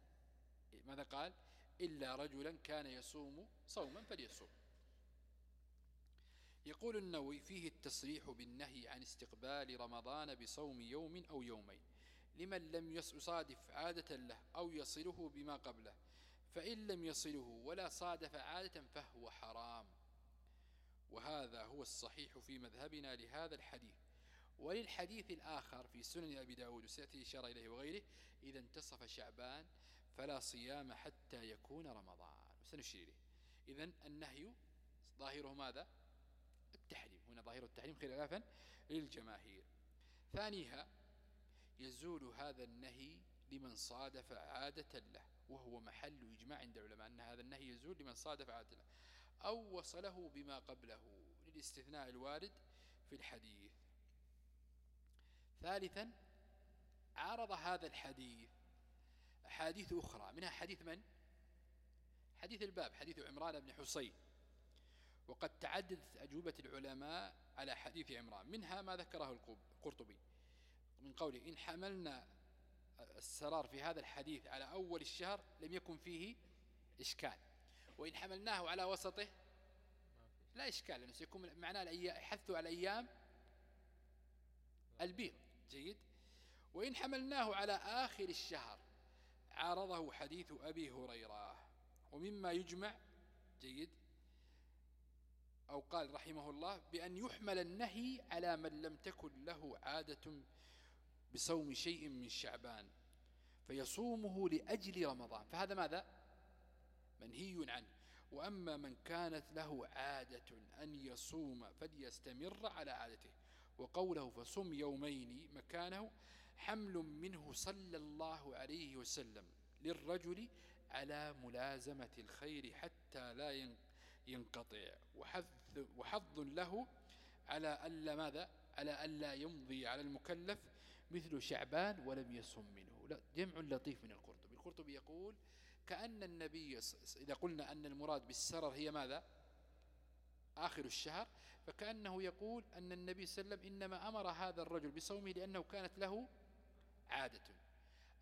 B: ماذا قال؟ إلا رجلا كان يصوم صوما فليصوم. يقول النووي فيه التصريح بالنهي عن استقبال رمضان بصوم يوم أو يومين. لمن لم يصادف عادة له أو يصله بما قبله فإن لم يصله ولا صادف عادة فهو حرام. وهذا هو الصحيح في مذهبنا لهذا الحديث. وللحديث الآخر في سنن أبي داود وسيأتي إشارة إليه وغيره إذا انتصف شعبان فلا صيام حتى يكون رمضان. وسنشير إليه. إذن النهي ظاهره ماذا؟ هنا ظاهر التحريم خلافا للجماهير. ثانيها يزول هذا النهي لمن صادف عادة له وهو محل إجماع عند العلماء أن هذا النهي يزول لمن صادف عادة له أو وصله بما قبله للاستثناء الوارد في الحديث. ثالثا عارض هذا الحديث أحاديث أخرى منها حديث من؟ حديث الباب حديث عمران بن حصين. وقد تعددت أجوبة العلماء على حديث عمران. منها ما ذكره القرطبي. من قوله إن حملنا السرار في هذا الحديث على أول الشهر لم يكن فيه إشكال. وإن حملناه على وسطه لا إشكال لأنه سيكون معناه حث على أيام البيض. جيد. وإن حملناه على آخر الشهر عارضه حديث أبي هريرة. ومما يجمع جيد. أو قال رحمه الله بأن يحمل النهي على من لم تكن له عادة بصوم شيء من شعبان فيصومه لأجل رمضان. فهذا ماذا؟ منهي عنه. وأما من كانت له عادة أن يصوم فليستمر على عادته. وقوله فصم يومين مكانه حمل منه صلى الله عليه وسلم للرجل على ملازمة الخير حتى لا ينقطع. وحظ, وحظ له على ألا ماذا؟ على ألا يمضي على المكلف مثل شعبان ولم يصم منه. لا جمع لطيف من القرطبي. القرطبي يقول كأن النبي إذا قلنا أن المراد بالسرر هي ماذا؟ آخر الشهر فكأنه يقول أن النبي صلى الله عليه وسلم إنما أمر هذا الرجل بصومه لأنه كانت له عادة.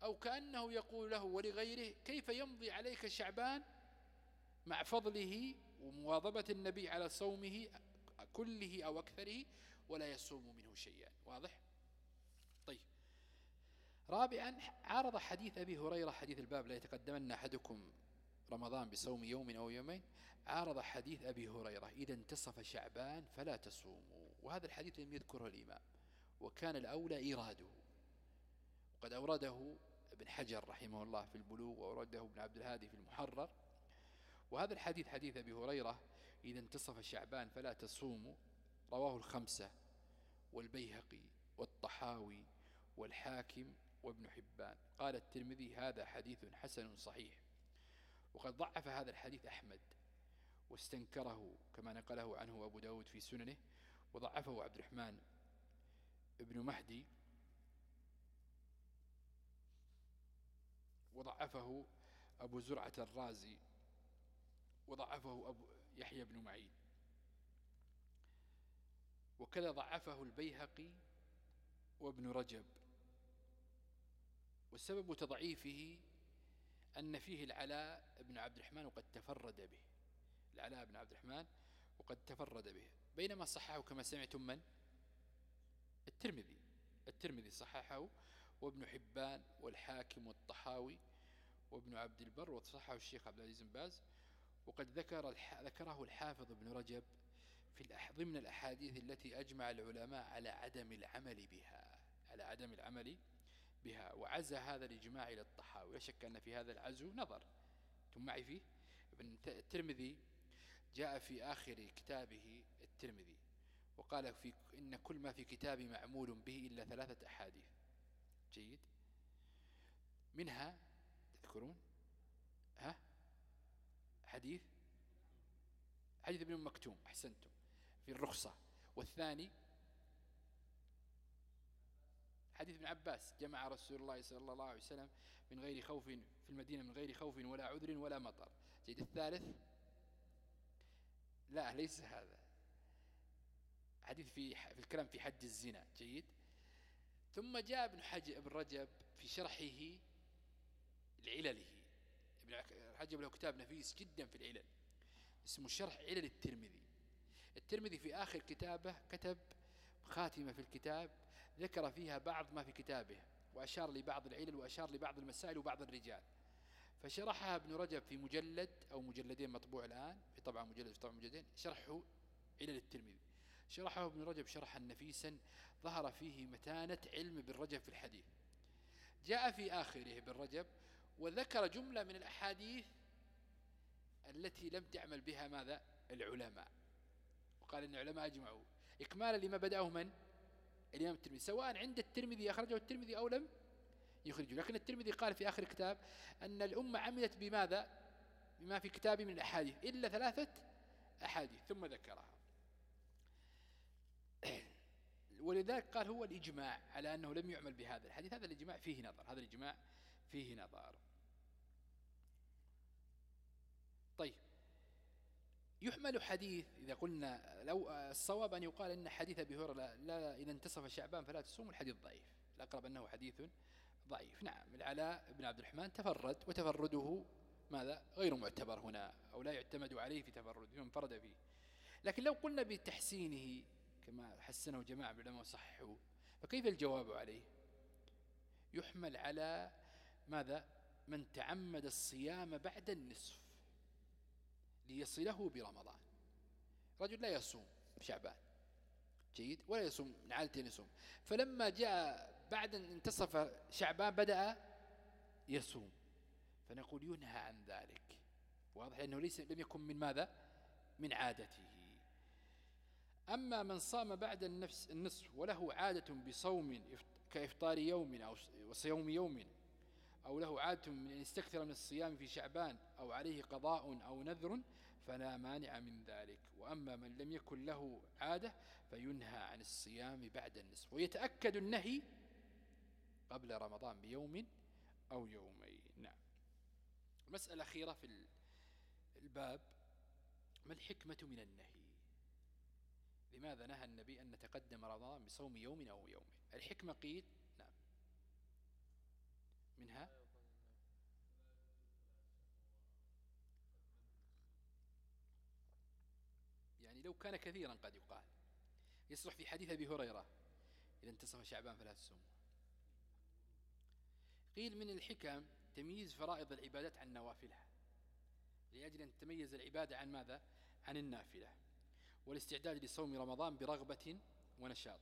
B: أو كأنه يقول له ولغيره كيف يمضي عليك شعبان مع فضله ومواظبة النبي على صومه كله أو أكثره ولا يصوم منه شيئا. واضح؟ طيب. رابعا عارض حديث أبي هريرة حديث الباب لا يتقدمن أحدكم رمضان بصوم يوم أو يومين. عارض حديث أبي هريرة إذا انتصف شعبان فلا تصوموا. وهذا الحديث لم يذكره الإمام وكان الأولى إيراده. وقد أورده ابن حجر رحمه الله في البلوغ وأورده ابن عبد الهادي في المحرر. وهذا الحديث حديث أبي هريرة إذا انتصف شعبان فلا تصوموا رواه الخمسة والبيهقي والطحاوي والحاكم وابن حبان. قال الترمذي هذا حديث حسن صحيح. وقد ضعف هذا الحديث أحمد واستنكره كما نقله عنه أبو داود في سننه وضعفه عبد الرحمن ابن مهدي وضعفه أبو زرعة الرازي وضعفه أبو يحيى بن معين. وكذا ضعفه البيهقي وابن رجب. والسبب تضعيفه أن فيه العلاء بن عبد الرحمن وقد تفرد به. العلاء بن عبد الرحمن وقد تفرد به. بينما صححه كما سمعتم من؟ الترمذي. الترمذي صححه وابن حبان والحاكم والطحاوي وابن عبد البر وصححه الشيخ عبد العزيز بن باز وقد ذكر ذكره الحافظ ابن رجب في ضمن الأحاديث التي أجمع العلماء على عدم العمل بها على عدم العمل بها وعز هذا الإجماع إلى الطحاوي. لا شك أن في هذا العزو نظر. ثم معي فيه؟ ابن الترمذي جاء في آخر كتابه الترمذي وقال في إن كل ما في كتابي معمول به إلا ثلاثة أحاديث. جيد. منها تذكرون؟ ها؟ حديث حديث ابن مكتوم أحسنتم في الرخصة. والثاني حديث ابن عباس جمع رسول الله صلى الله عليه وسلم من غير خوف في المدينة من غير خوف ولا عذر ولا مطر. جيد الثالث لا ليس هذا. حديث في في الكلام في حد الزنا جيد. ثم جاء ابن حجر ابن رجب في شرحه لعلله. ابن رجب له كتاب نفيس جدا في العلل اسمه شرح علل الترمذي. الترمذي في آخر كتابه كتب خاتمة في الكتاب ذكر فيها بعض ما في كتابه وأشار لبعض العلل وأشار لبعض المسائل وبعض الرجال. فشرحها ابن رجب في مجلد أو مجلدين مطبوع الآن. في طبعا مجلد في طبعا مجلدين. شرحه علل الترمذي. شرحه ابن رجب شرحا نفيسا. ظهر فيه متانة علم ابن رجب في الحديث. جاء في آخره ابن رجب وذكر جملة من الأحاديث التي لم تعمل بها ماذا؟ العلماء. وقال إن العلماء أجمعوا. إكمالا لما بدأه من؟ الإمام الترمذي. سواء عند الترمذي أخرجه الترمذي أو لم يخرجه. لكن الترمذي قال في آخر الكتاب أن الأمة عملت بماذا؟ بما في كتابه من الأحاديث إلا ثلاثة أحاديث ثم ذكرها. ولذلك قال هو الإجماع على أنه لم يعمل بهذا الحديث. هذا الإجماع فيه نظر هذا الإجماع فيه نظر. طيب. يحمل حديث إذا قلنا لو الصواب أن يقال أن حديث أبي هريرة لا, لا إذا انتصف شعبان فلا تصوم الحديث ضعيف. الأقرب أنه حديث ضعيف. نعم العلاء بن عبد الرحمن تفرد وتفرده ماذا؟ غير معتبر هنا أو لا يعتمد عليه في تفرده انفرد فيه. لكن لو قلنا بتحسينه كما حسنه جماعة من العلماء وصححوه فكيف الجواب عليه؟ يحمل على ماذا؟ من تعمد الصيام بعد النصف. ليصله برمضان. رجل لا يصوم شعبان. جيد؟ ولا يصوم من يصوم. فلما جاء بعد أن انتصف شعبان بدأ يصوم. فنقول ينهى عن ذلك. واضح أنه ليس لم يكن من ماذا؟ من عادته. أما من صام بعد النفس النصف وله عادة بصوم كإفطار يوم أو وصيوم يوم أو له عادة من أن يستكثر من الصيام في شعبان أو عليه قضاء أو نذر فلا مانع من ذلك. وأما من لم يكن له عادة فينهى عن الصيام بعد النصف. ويتأكد النهي قبل رمضان بيوم أو يومين. نعم. مسألة أخيرة في الباب. ما الحكمة من النهي؟ لماذا نهى النبي أن نتقدم رمضان بصوم يوم أو يومين؟ الحكمة قيل منها يعني لو كان كثيرا قد يقال. يصلح في حديث أبي هريرة إذا انتصف شعبان فلا تصوم قيل من الحكم تمييز فرائض العبادات عن نوافلها. لأجل أن تميز العبادة عن ماذا؟ عن النافلة. والاستعداد لصوم رمضان برغبة ونشاط.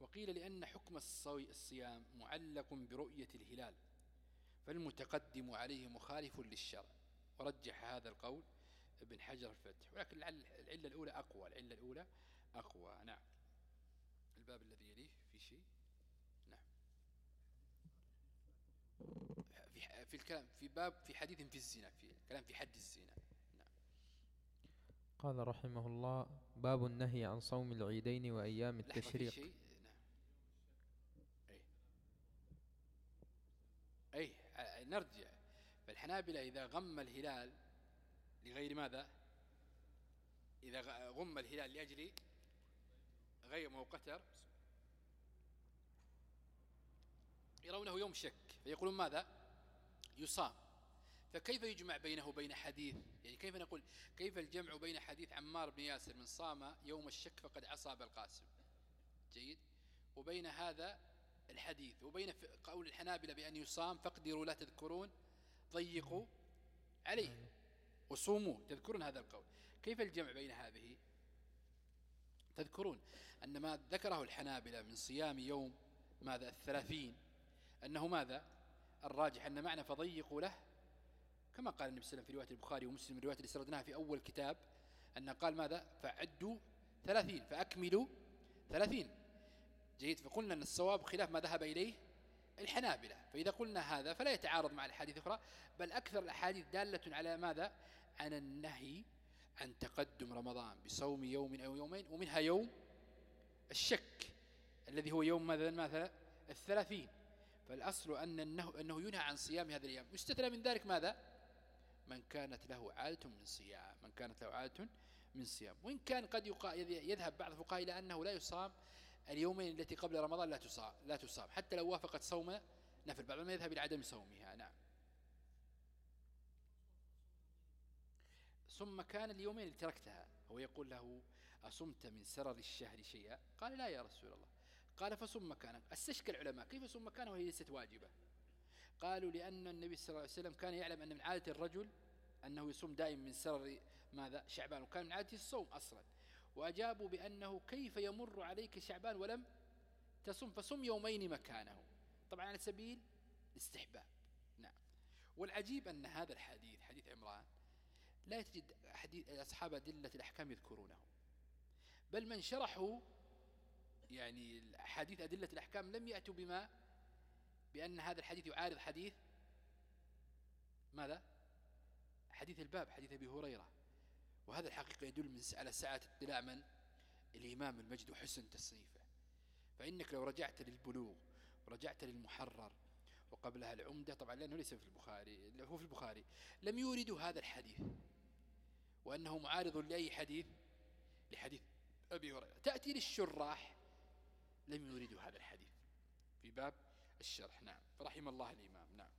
B: وقيل لأن حكم الصيام معلق برؤية الهلال. فالمتقدم عليه مخالف للشرع. ورجح هذا القول ابن حجر الفتح. ولكن العلة الأولى أقوى العلة الأولى أقوى. نعم. الباب الذي يليه في شيء؟ نعم. في في الكلام في باب في حديث في الزنا في كلام في حد الزنا. نعم.
A: قال رحمه الله باب النهي عن صوم العيدين وأيام التشريق.
B: نرجع. فالحنابلة إذا غم الهلال لغير ماذا؟ إذا غم الهلال لأجل غير موقتر يرونه يوم شك فيقولون ماذا؟ يصام. فكيف يجمع بينه وبين حديث؟ يعني كيف نقول كيف الجمع بين حديث عمار بن ياسر من صام يوم الشك فقد عصى بالقاسم جيد. وبين هذا الحديث. وبين قول الحنابلة بأن يصام فاقدروا لا تذكرون ضيقوا عليه. وصوموا. تذكرون هذا القول. كيف الجمع بين هذه؟ تذكرون أن ما ذكره الحنابلة من صيام يوم ماذا؟ الثلاثين. أنه ماذا؟ الراجح أن معنى فضيقوا له كما قال النبي صلى الله عليه وسلم في رواية البخاري ومسلم الرواية اللي سردناها في أول كتاب أن قال ماذا؟ فعدوا ثلاثين فأكملوا ثلاثين. جيد فقلنا أن الصواب خلاف ما ذهب إليه الحنابلة. فإذا قلنا هذا فلا يتعارض مع الحديث الأخرى بل أكثر الأحاديث دالة على ماذا؟ عن النهي عن تقدم رمضان بصوم يوم أو يومين ومنها يوم الشك الذي هو يوم ماذا؟ مثلا الثلاثين. فالأصل أن أنه, أنه ينهى عن صيام هذه الأيام. يستثنى من ذلك ماذا؟ من كانت له عادة من صيام من كانت له عادة من صيام. وإن كان قد يذهب بعض الفقهاء إلى أنه لا يصام اليومين التي قبل رمضان لا تصام لا تصام حتى لو وافقت صوم نفل بعض يذهب إلى عدم صومها. نعم. ثم كان اليومين اللي تركتها. هو يقول له أصمت من سرر الشهر شيئا؟ قال لا يا رسول الله. قال فصم مكانك. استشكل العلماء كيف صم مكانه؟ وهي ليست واجبة. قالوا لأن النبي صلى الله عليه وسلم كان يعلم أن من عادة الرجل أنه يصوم دائما من سرر ماذا؟ شعبان وكان من عادته الصوم أصلا. وأجابوا بأنه كيف يمر عليك شعبان ولم تصم فصم يومين مكانه. طبعا على سبيل الاستحباب. نعم. والعجيب أن هذا الحديث حديث عمران لا تجد أصحاب أدلة الأحكام يذكرونه. بل من شرحوا يعني حديث أدلة الأحكام لم يأتوا بما بأن هذا الحديث يعارض حديث ماذا؟ حديث الباب حديث أبي هريرة. وهذا الحقيقة يدل على سعة اطلاع من؟ الإمام المجد وحسن تصنيفه. فإنك لو رجعت للبلوغ ورجعت للمحرر وقبلها العمدة طبعا لأنه ليس في البخاري هو في البخاري لم يوردوا هذا الحديث. وأنه معارض لأي حديث؟ لحديث أبي هريرة. تأتي للشراح لم يوردوا هذا الحديث. في باب الشرح. نعم. فرحم الله الإمام. نعم.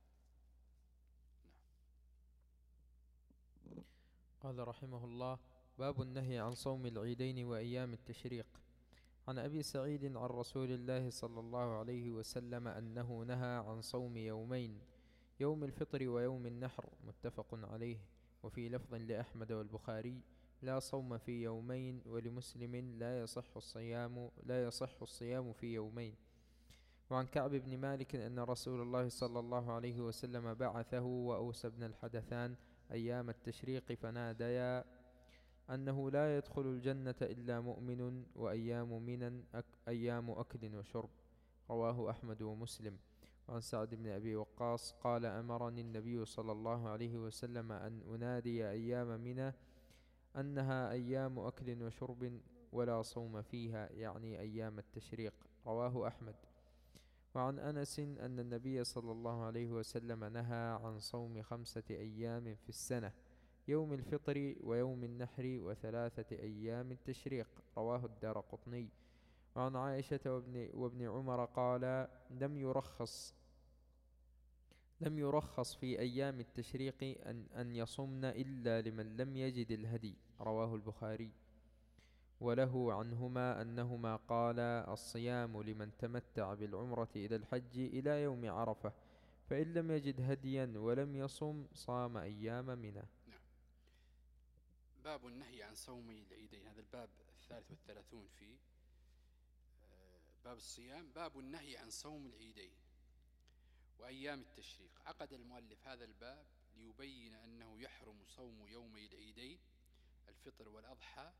A: قال رحمه الله باب النهي عن صوم العيدين وأيام التشريق. عن أبي سعيد عن رسول الله صلى الله عليه وسلم أنه نهى عن صوم يومين يوم الفطر ويوم النحر متفق عليه. وفي لفظ لأحمد والبخاري لا صوم في يومين ولمسلم لا يصح الصيام لا يصح الصيام في يومين. وعن كعب بن مالك أن رسول الله صلى الله عليه وسلم بعثه وأوس بن الحدثان أيام التشريق فناديا أنه لا يدخل الجنة إلا مؤمن وأيام منن أك أيام أكل وشرب. رواه أحمد ومسلم. وعن سعد بن أبي وقاص قال أمرني النبي صلى الله عليه وسلم أن أنادي أيام منى أنها أيام أكل وشرب ولا صوم فيها يعني أيام التشريق. رواه أحمد. وعن أنس أن النبي صلى الله عليه وسلم نهى عن صوم خمسة أيام في السنة يوم الفطر ويوم النحر وثلاثة أيام التشريق رواه الدار قطني. وعن عائشة وابن, وابن عمر قال لم يرخص لم يرخص في أيام التشريق أن, أن يصمن إلا لمن لم يجد الهدي. رواه البخاري. وله عنهما أنهما قالا الصيام لمن تمتع بالعمرة إلى الحج إلى يوم عرفة فإن لم يجد هديا ولم يصم صام أيام منه
B: نعم. باب النهي عن صوم العيدين هذا الباب الثالث والثلاثون في آه، باب الصيام. باب النهي عن صوم العيدين وأيام التشريق. عقد المؤلف هذا الباب ليبين أنه يحرم صوم يومي العيدين الفطر والأضحى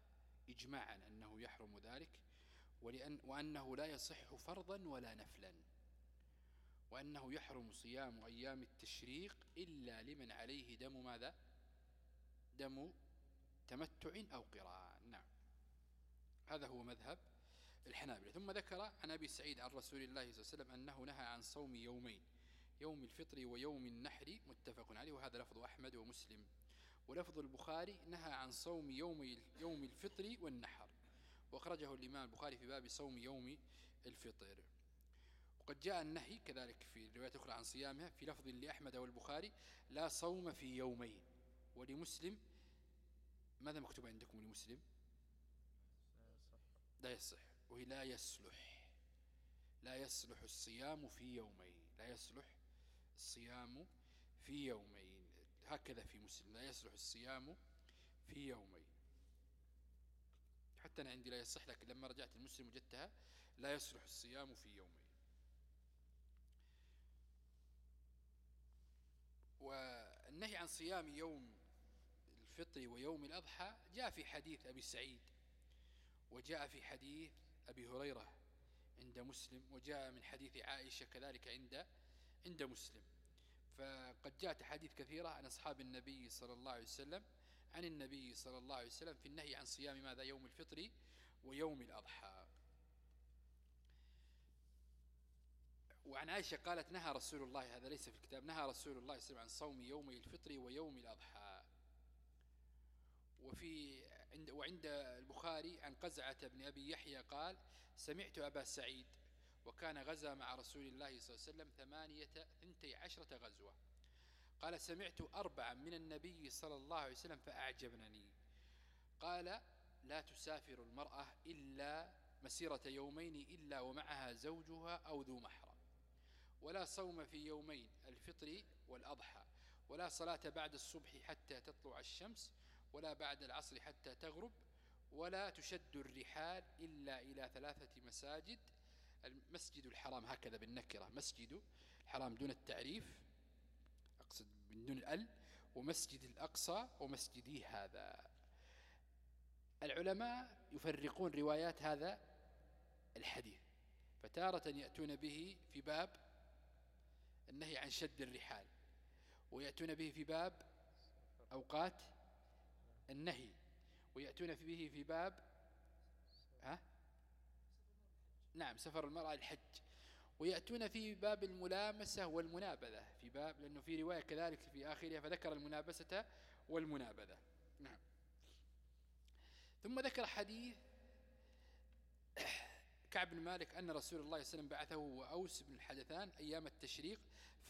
B: إجماعا أنه يحرم ذلك ولأن وأنه لا يصح فرضا ولا نفلا وأنه يحرم صيام أيام التشريق إلا لمن عليه دم ماذا؟ دم تمتع أو قران نعم. هذا هو مذهب الحنابلة. ثم ذكر عن أبي سعيد عن رسول الله صلى الله عليه وسلم أنه نهى عن صوم يومين يوم الفطر ويوم النحر متفق عليه وهذا لفظ أحمد ومسلم. ولفظ البخاري نهى عن صوم يوم يوم الفطر والنحر. وأخرجه الإمام البخاري في باب صوم يوم الفطر. وقد جاء النهي كذلك في رواية أخرى عن صيامها في لفظ لأحمد والبخاري لا صوم في يومين. ولمسلم ماذا مكتوب عندكم لمسلم؟ لا يصح. وهي لا يصلح. لا يصلح الصيام في يومين. لا يصلح الصيام في يومين. هكذا في مسلم. لا يصلح الصيام في يومين. حتى أنا عندي لا يصح لكن لما رجعت المسلم وجدتها لا يصلح الصيام في يومين. والنهي عن صيام يوم الفطر ويوم الأضحى جاء في حديث أبي سعيد وجاء في حديث أبي هريرة عند مسلم وجاء من حديث عائشة كذلك عند عند مسلم. فقد جاءت حديث كثيرة عن أصحاب النبي صلى الله عليه وسلم عن النبي صلى الله عليه وسلم في النهي عن صيام ماذا؟ يوم الفطر ويوم الأضحى. وعن عائشة قالت نهى رسول الله هذا ليس في الكتاب نهى رسول الله صلى الله عليه وسلم عن صوم يومي الفطر ويوم الأضحى. وفي عند وعند البخاري عن قزعة بن أبي يحيى قال سمعت أبا سعيد وكان غزا مع رسول الله صلى الله عليه وسلم ثمانية ثنتي عشرة غزوة. قال سمعت أربعا من النبي صلى الله عليه وسلم فأعجبنني. قال لا تسافر المرأة إلا مسيرة يومين إلا ومعها زوجها أو ذو محرم. ولا صوم في يومين الفطر والأضحى. ولا صلاة بعد الصبح حتى تطلع الشمس. ولا بعد العصر حتى تغرب. ولا تشد الرحال إلا إلى ثلاثة مساجد المسجد الحرام هكذا بالنكرة. مسجد الحرام دون التعريف أقصد من دون الأل ومسجد الأقصى ومسجدي هذا. العلماء يفرقون روايات هذا الحديث فتارة يأتون به في باب النهي عن شد الرحال ويأتون به في باب أوقات النهي ويأتون به في باب ها نعم سفر المرأة الحج ويأتون في باب الملامسة والمنابذة. في باب لأنه في رواية كذلك في آخرها فذكر المنابسة والمنابذة. نعم. ثم ذكر حديث كعب بن مالك أن رسول الله صلى الله عليه وسلم بعثه وأوس بن الحدثان أيام التشريق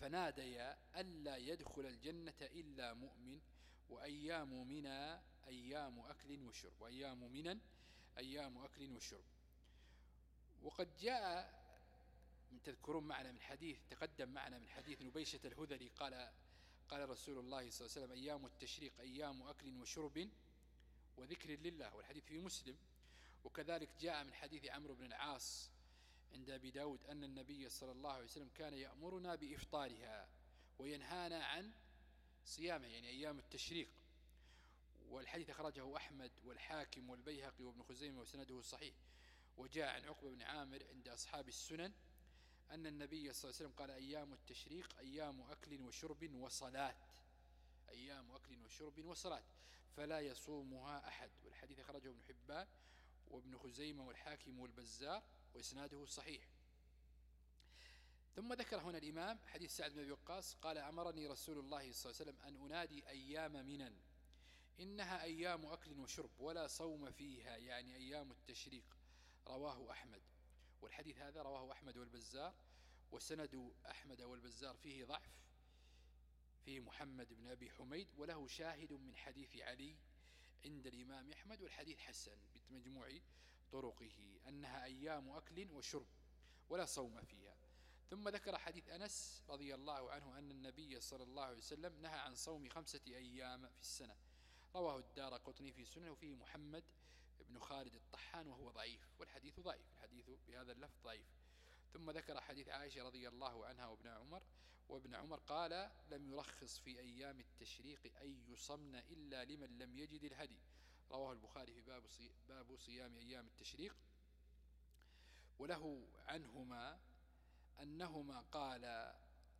B: فناديا ألا يدخل الجنة إلا مؤمن وأيام منا أيام أكل وشرب. وأيام منا أيام أكل وشرب. وقد جاء تذكرون معنا من حديث تقدم معنا من حديث نبيشة الهذلي قال قال رسول الله صلى الله عليه وسلم أيام التشريق أيام أكل وشرب وذكر لله والحديث في مسلم. وكذلك جاء من حديث عمرو بن العاص عند أبي داود أن النبي صلى الله عليه وسلم كان يأمرنا بإفطارها وينهانا عن صيامه يعني أيام التشريق. والحديث أخرجه أحمد والحاكم والبيهقي وابن خزيمة وسنده صحيح. وجاء عن عقبة بن عامر عند أصحاب السنن أن النبي صلى الله عليه وسلم قال أيام التشريق أيام أكل وشرب وصلاة. أيام أكل وشرب وصلاة. فلا يصومها أحد. والحديث أخرجه ابن حبان وابن خزيمة والحاكم والبزار وإسناده صحيح. ثم ذكر هنا الإمام حديث سعد بن أبي وقاص قال أمرني رسول الله صلى الله عليه وسلم أن أنادي أيام منا إنها أيام أكل وشرب ولا صوم فيها يعني أيام التشريق. رواه أحمد. والحديث هذا رواه أحمد والبزار وسند أحمد والبزار فيه ضعف فيه محمد بن أبي حميد وله شاهد من حديث علي عند الإمام أحمد والحديث حسن بمجموع طرقه أنها أيام أكل وشرب ولا صوم فيها. ثم ذكر حديث أنس رضي الله عنه أن النبي صلى الله عليه وسلم نهى عن صوم خمسة أيام في السنة. رواه الدار قطني في سنة وفيه محمد بن خالد الطحان وهو ضعيف والحديث ضعيف الحديث بهذا اللفظ ضعيف. ثم ذكر حديث عائشة رضي الله عنها وابن عمر وابن عمر قال لم يرخص في أيام التشريق أن يصمن إلا لمن لم يجد الهدي رواه البخاري في باب باب صيام أيام التشريق. وله عنهما أنهما قال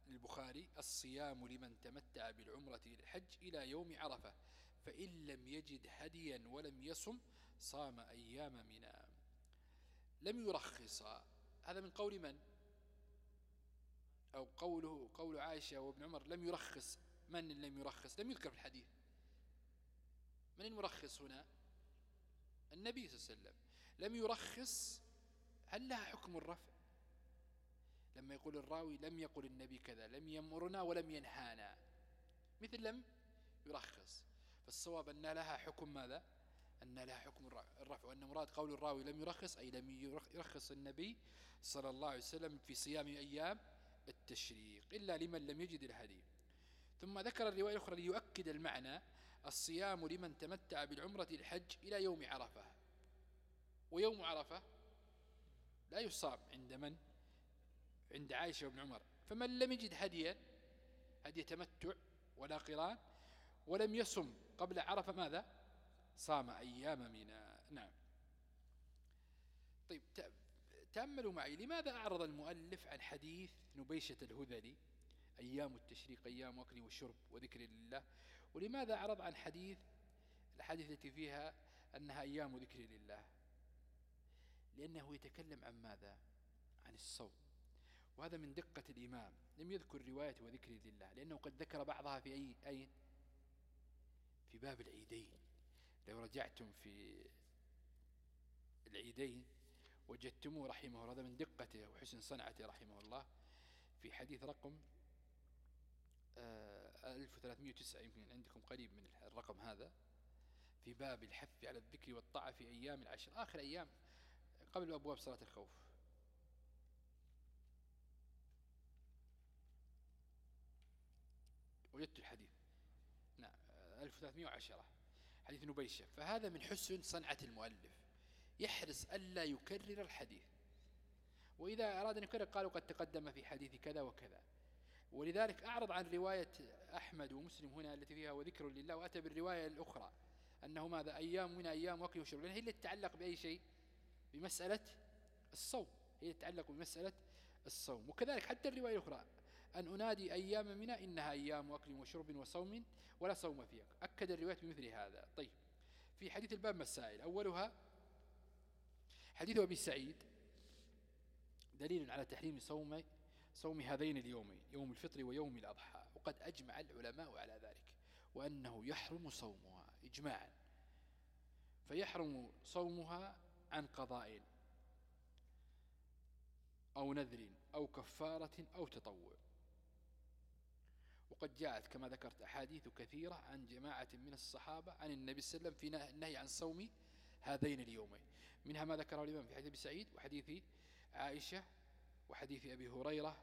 B: للبخاري الصيام لمن تمتع بالعمرة للحج إلى يوم عرفة فإن لم يجد هديا ولم يصم صام أيام منا لم يرخص. هذا من قول من؟ أو قوله قول عائشة وابن عمر لم يرخص. من لم يرخص؟ لم يذكر في الحديث. من المرخص هنا؟ النبي صلى الله عليه وسلم. لم يرخص هل لها حكم الرفع؟ لما يقول الراوي لم يقل النبي كذا لم يمرنا ولم ينهانا. مثل لم يرخص. فالصواب أن لها حكم ماذا؟ أن لها حكم الرفع وأن مراد قول الراوي لم يرخص أي لم يرخص النبي صلى الله عليه وسلم في صيام أيام التشريق إلا لمن لم يجد الهدي. ثم ذكر الرواية الأخرى ليؤكد المعنى الصيام لمن تمتع بالعمرة الحج إلى يوم عرفة. ويوم عرفة لا يصام عند من؟ عند عائشة وابن عمر. فمن لم يجد هديا هدي تمتع ولا قران ولم يصم قبل عرفة ماذا؟ صام أيام منا نعم. طيب تأملوا معي لماذا أعرض المؤلف عن حديث نبيشة الهذلي؟ أيام التشريق أيام أكل والشرب وذكر لله. ولماذا أعرض عن حديث الحديث التي فيها أنها أيام ذكر لله؟ لأنه يتكلم عن ماذا؟ عن الصوم. وهذا من دقة الإمام. لم يذكر رواية وذكر لله لأنه قد ذكر بعضها في أي أين؟ في باب العيدين. لو رجعتم في العيدين وجدتموه رحمه الله هذا من دقته وحسن صنعته رحمه الله في حديث رقم 1309 آه، يمكن عندكم قريب من الرقم هذا في باب الحث على الذكر والطاعة في أيام العشر. آخر أيام قبل أبواب صلاة الخوف. وجدت الحديث. نعم 1310 حديث نبيشة. فهذا من حسن صنعة المؤلف. يحرص ألا يكرر الحديث. وإذا أراد أن يكرر قالوا قد تقدم في حديث كذا وكذا. ولذلك أعرض عن رواية أحمد ومسلم هنا التي فيها وذكر لله وأتى بالرواية الأخرى. أنه ماذا؟ أيام من أيام وكل وشرب. هي اللي تتعلق بأي شيء؟ بمسألة الصوم. هي تتعلق بمسألة الصوم. وكذلك حتى الرواية الأخرى. أن أنادي أيام منا إنها أيام أكل وشرب وصوم ولا صوم فيها. أكد الرواية بمثل هذا. طيب في حديث الباب مسائل. أولها حديث أبي سعيد دليل على تحريم صوم صوم هذين اليومين يوم الفطر ويوم الأضحى. وقد أجمع العلماء على ذلك وأنه يحرم صومها إجماعا. فيحرم صومها عن قضاء أو نذر أو كفارة أو تطوع. وقد جاءت كما ذكرت أحاديث كثيرة عن جماعة من الصحابة عن النبي صلى الله عليه وسلم في النهي عن صوم هذين اليومين. منها ما ذكره الإمام في حديث أبي سعيد وحديث عائشة وحديث أبي هريرة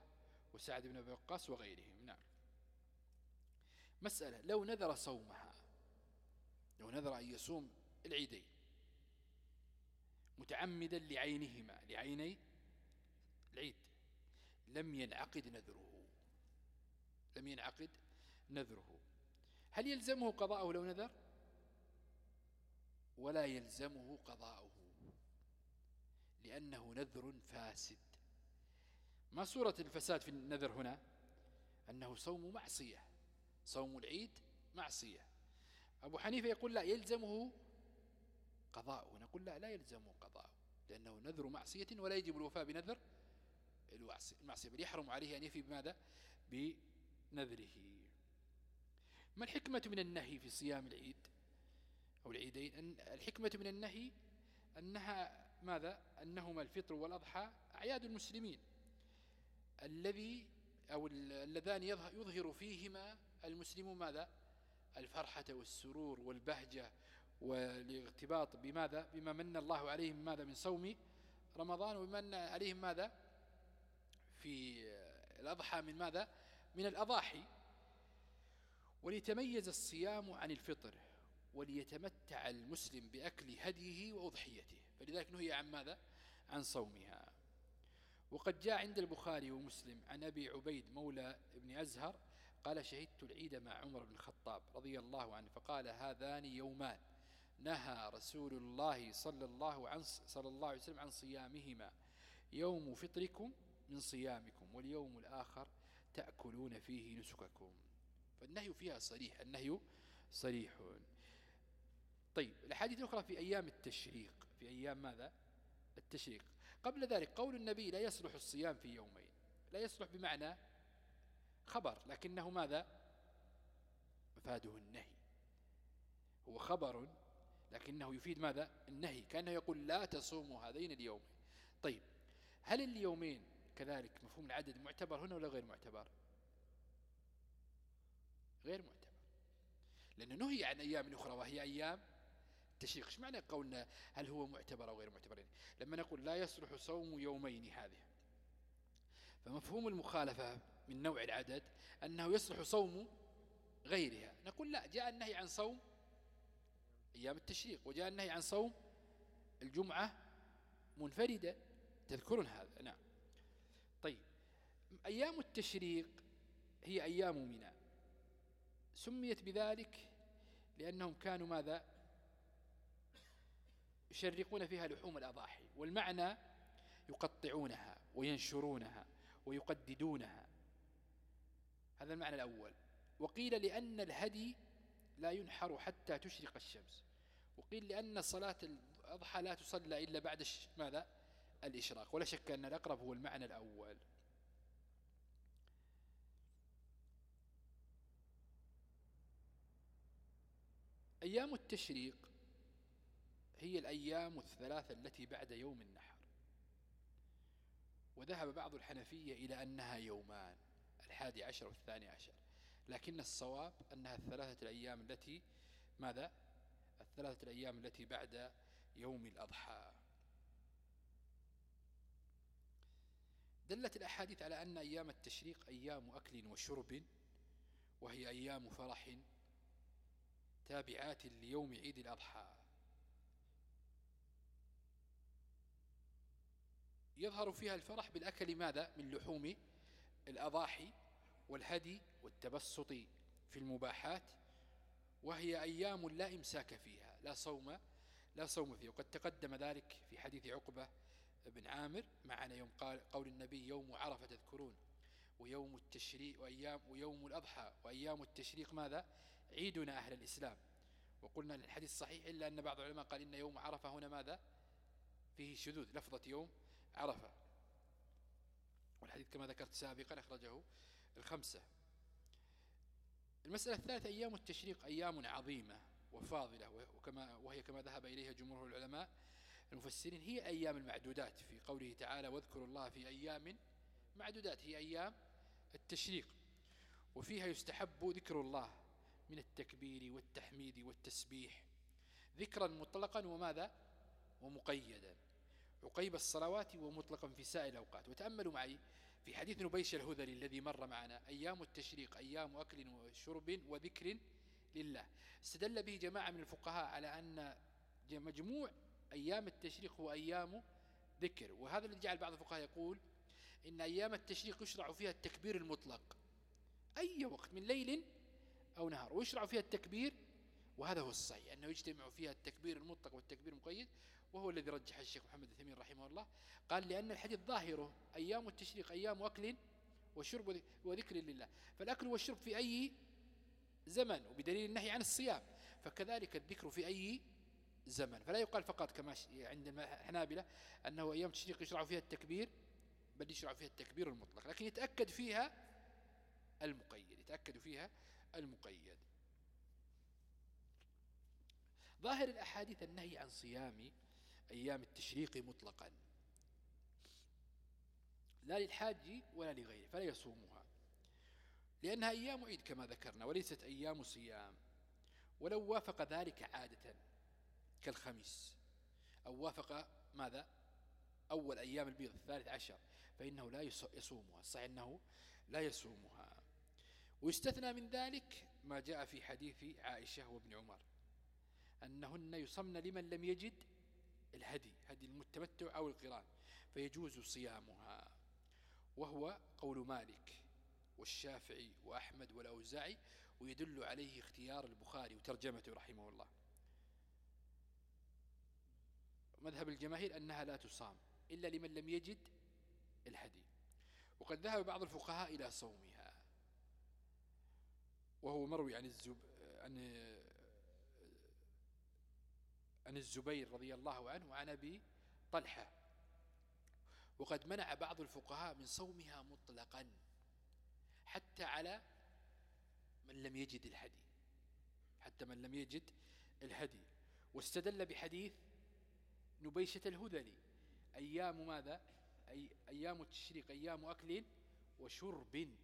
B: وسعد بن أبي وقاص وغيرهم. نعم. مسألة لو نذر صومها لو نذر أن يصوم العيدين متعمدا لعينهما لعيني العيد لم ينعقد نذره. لم ينعقد نذره. هل يلزمه قضاءه لو نذر؟ ولا يلزمه قضاءه لأنه نذر فاسد. ما صورة الفساد في النذر هنا؟ أنه صوم معصية صوم العيد معصية. أبو حنيفة يقول لا يلزمه قضاء نقول لا لا يلزمه قضاء لأنه نذر معصية ولا يجب الوفاء بنذر المعصية بل يحرم عليه أن يفي بماذا؟ بنذره ما الحكمة من النهي في صيام العيد؟ أو العيدين؟ الحكمة من النهي أنها ماذا؟ أنهما الفطر والأضحى أعياد المسلمين. الذي أو اللذان يظهر فيهما المسلم ماذا؟ الفرحة والسرور والبهجة والارتباط بماذا؟ بما من الله عليهم ماذا من صوم رمضان ومن عليهم ماذا؟ في الأضحى من ماذا؟ من الأضاحي وليتميز الصيام عن الفطر وليتمتع المسلم بأكل هديه وأضحيته. فلذلك نهي عن ماذا؟ عن صومها. وقد جاء عند البخاري ومسلم عن أبي عبيد مولى ابن أزهر قال شهدت العيد مع عمر بن الخطاب رضي الله عنه فقال هذان يومان نهى رسول الله صلى الله, عن صلى الله عليه وسلم عن صيامهما. يوم فطركم من صيامكم واليوم الآخر تأكلون فيه نسككم. فالنهي فيها صريح النهي صريح. طيب الحديث الأخرى في أيام التشريق. في أيام ماذا؟ التشريق. قبل ذلك قول النبي لا يصلح الصيام في يومين. لا يصلح بمعنى خبر لكنه ماذا؟ مفاده النهي. هو خبر لكنه يفيد ماذا؟ النهي كأنه يقول لا تصوموا هذين اليومين. طيب هل اليومين كذلك مفهوم العدد معتبر هنا ولا غير معتبر؟ غير معتبر. لأنه نهي عن أيام أخرى وهي أيام التشريق إيش معنى قولنا هل هو معتبر أو غير معتبر؟ لما نقول لا يصلح صوم يومين هذه. فمفهوم المخالفة من نوع العدد أنه يصلح صوم غيرها. نقول لا جاء النهي عن صوم أيام التشريق وجاء النهي عن صوم الجمعة منفردة. تذكرون هذا؟ نعم. أيام التشريق هي أيام منى. سميت بذلك لأنهم كانوا ماذا؟ يشرقون فيها لحوم الأضاحي والمعنى يقطعونها وينشرونها ويقددونها. هذا المعنى الأول. وقيل لأن الهدي لا ينحر حتى تشرق الشمس. وقيل لأن صلاة الأضحى لا تصلى إلا بعد ماذا؟ الإشراق. ولا شك أن الأقرب هو المعنى الأول. أيام التشريق هي الأيام الثلاثة التي بعد يوم النحر. وذهب بعض الحنفية إلى أنها يومان الحادي عشر والثاني عشر. لكن الصواب أنها الثلاثة الأيام التي ماذا؟ الثلاثة الأيام التي بعد يوم الأضحى. دلت الأحاديث على أن أيام التشريق أيام أكل وشرب وهي أيام فرح تابعات ليوم عيد الأضحى. يظهر فيها الفرح بالأكل ماذا؟ من لحوم الأضاحي والهدي والتبسط في المباحات وهي أيام لا إمساك فيها لا صوم لا صوم فيه وقد تقدم ذلك في حديث عقبة بن عامر معنا يوم قال قول النبي يوم عرفة تذكرون ويوم التشريق وأيام ويوم الأضحى وأيام التشريق ماذا؟ عيدنا أهل الإسلام. وقلنا الحديث صحيح إلا أن بعض العلماء قال إن يوم عرفة هنا ماذا؟ فيه شذوذ لفظة يوم عرفة. والحديث كما ذكرت سابقا أخرجه الخمسة. المسألة الثالثة أيام التشريق أيام عظيمة وفاضلة وكما وهي كما ذهب إليها جمهور العلماء المفسرين هي أيام المعدودات في قوله تعالى واذكروا الله في أيام معدودات. هي أيام التشريق وفيها يستحب ذكر الله من التكبير والتحميد والتسبيح. ذكرا مطلقا وماذا؟ ومقيدا. عقيب الصلوات ومطلقا في سائر الأوقات. وتأملوا معي في حديث نبيش الهذلي الذي مر معنا. أيام التشريق أيام أكل وشرب وذكر لله. استدل به جماعة من الفقهاء على أن مجموع أيام التشريق هو أيام ذكر. وهذا الذي جعل بعض الفقهاء يقول إن أيام التشريق يشرع فيها التكبير المطلق. أي وقت؟ من ليل أو نهار ويشرع فيها التكبير وهذا هو الصحيح أنه يجتمع فيها التكبير المطلق والتكبير المقيد وهو الذي رجح الشيخ محمد الثمين رحمه الله. قال لأن الحديث ظاهره أيام التشريق أيام أكل وشرب وذكر لله فالأكل والشرب في أي زمن وبدليل النهي عن الصيام فكذلك الذكر في أي زمن. فلا يقال فقط كما عند الحنابلة أنه أيام التشريق يشرع فيها التكبير بل يشرع فيها التكبير المطلق لكن يتأكد فيها المقيد يتأكد فيها المقيد. ظاهر الأحاديث النهي عن صيام أيام التشريق مطلقا. لا للحاج ولا لغيره فلا يصومها. لأنها أيام عيد كما ذكرنا وليست أيام صيام. ولو وافق ذلك عادة كالخميس. أو وافق ماذا؟ أول أيام البيض الثالث عشر فإنه لا يصومها. صحيح أنه لا يصومها. ويستثنى من ذلك ما جاء في حديث عائشة وابن عمر أنهن يصمن لمن لم يجد الهدي هدي المتمتع أو القران فيجوز صيامها. وهو قول مالك والشافعي وأحمد والأوزاعي ويدل عليه اختيار البخاري وترجمته رحمه الله. مذهب الجماهير أنها لا تصام إلا لمن لم يجد الهدي. وقد ذهب بعض الفقهاء إلى صومها. وهو مروي عن الزب عن عن الزبير رضي الله عنه وعن أبي طلحة. وقد منع بعض الفقهاء من صومها مطلقا حتى على من لم يجد الهدي حتى من لم يجد الهدي. واستدل بحديث نبيشة الهذلي أيام ماذا؟ أي أيام التشريق أيام أكل وشرب.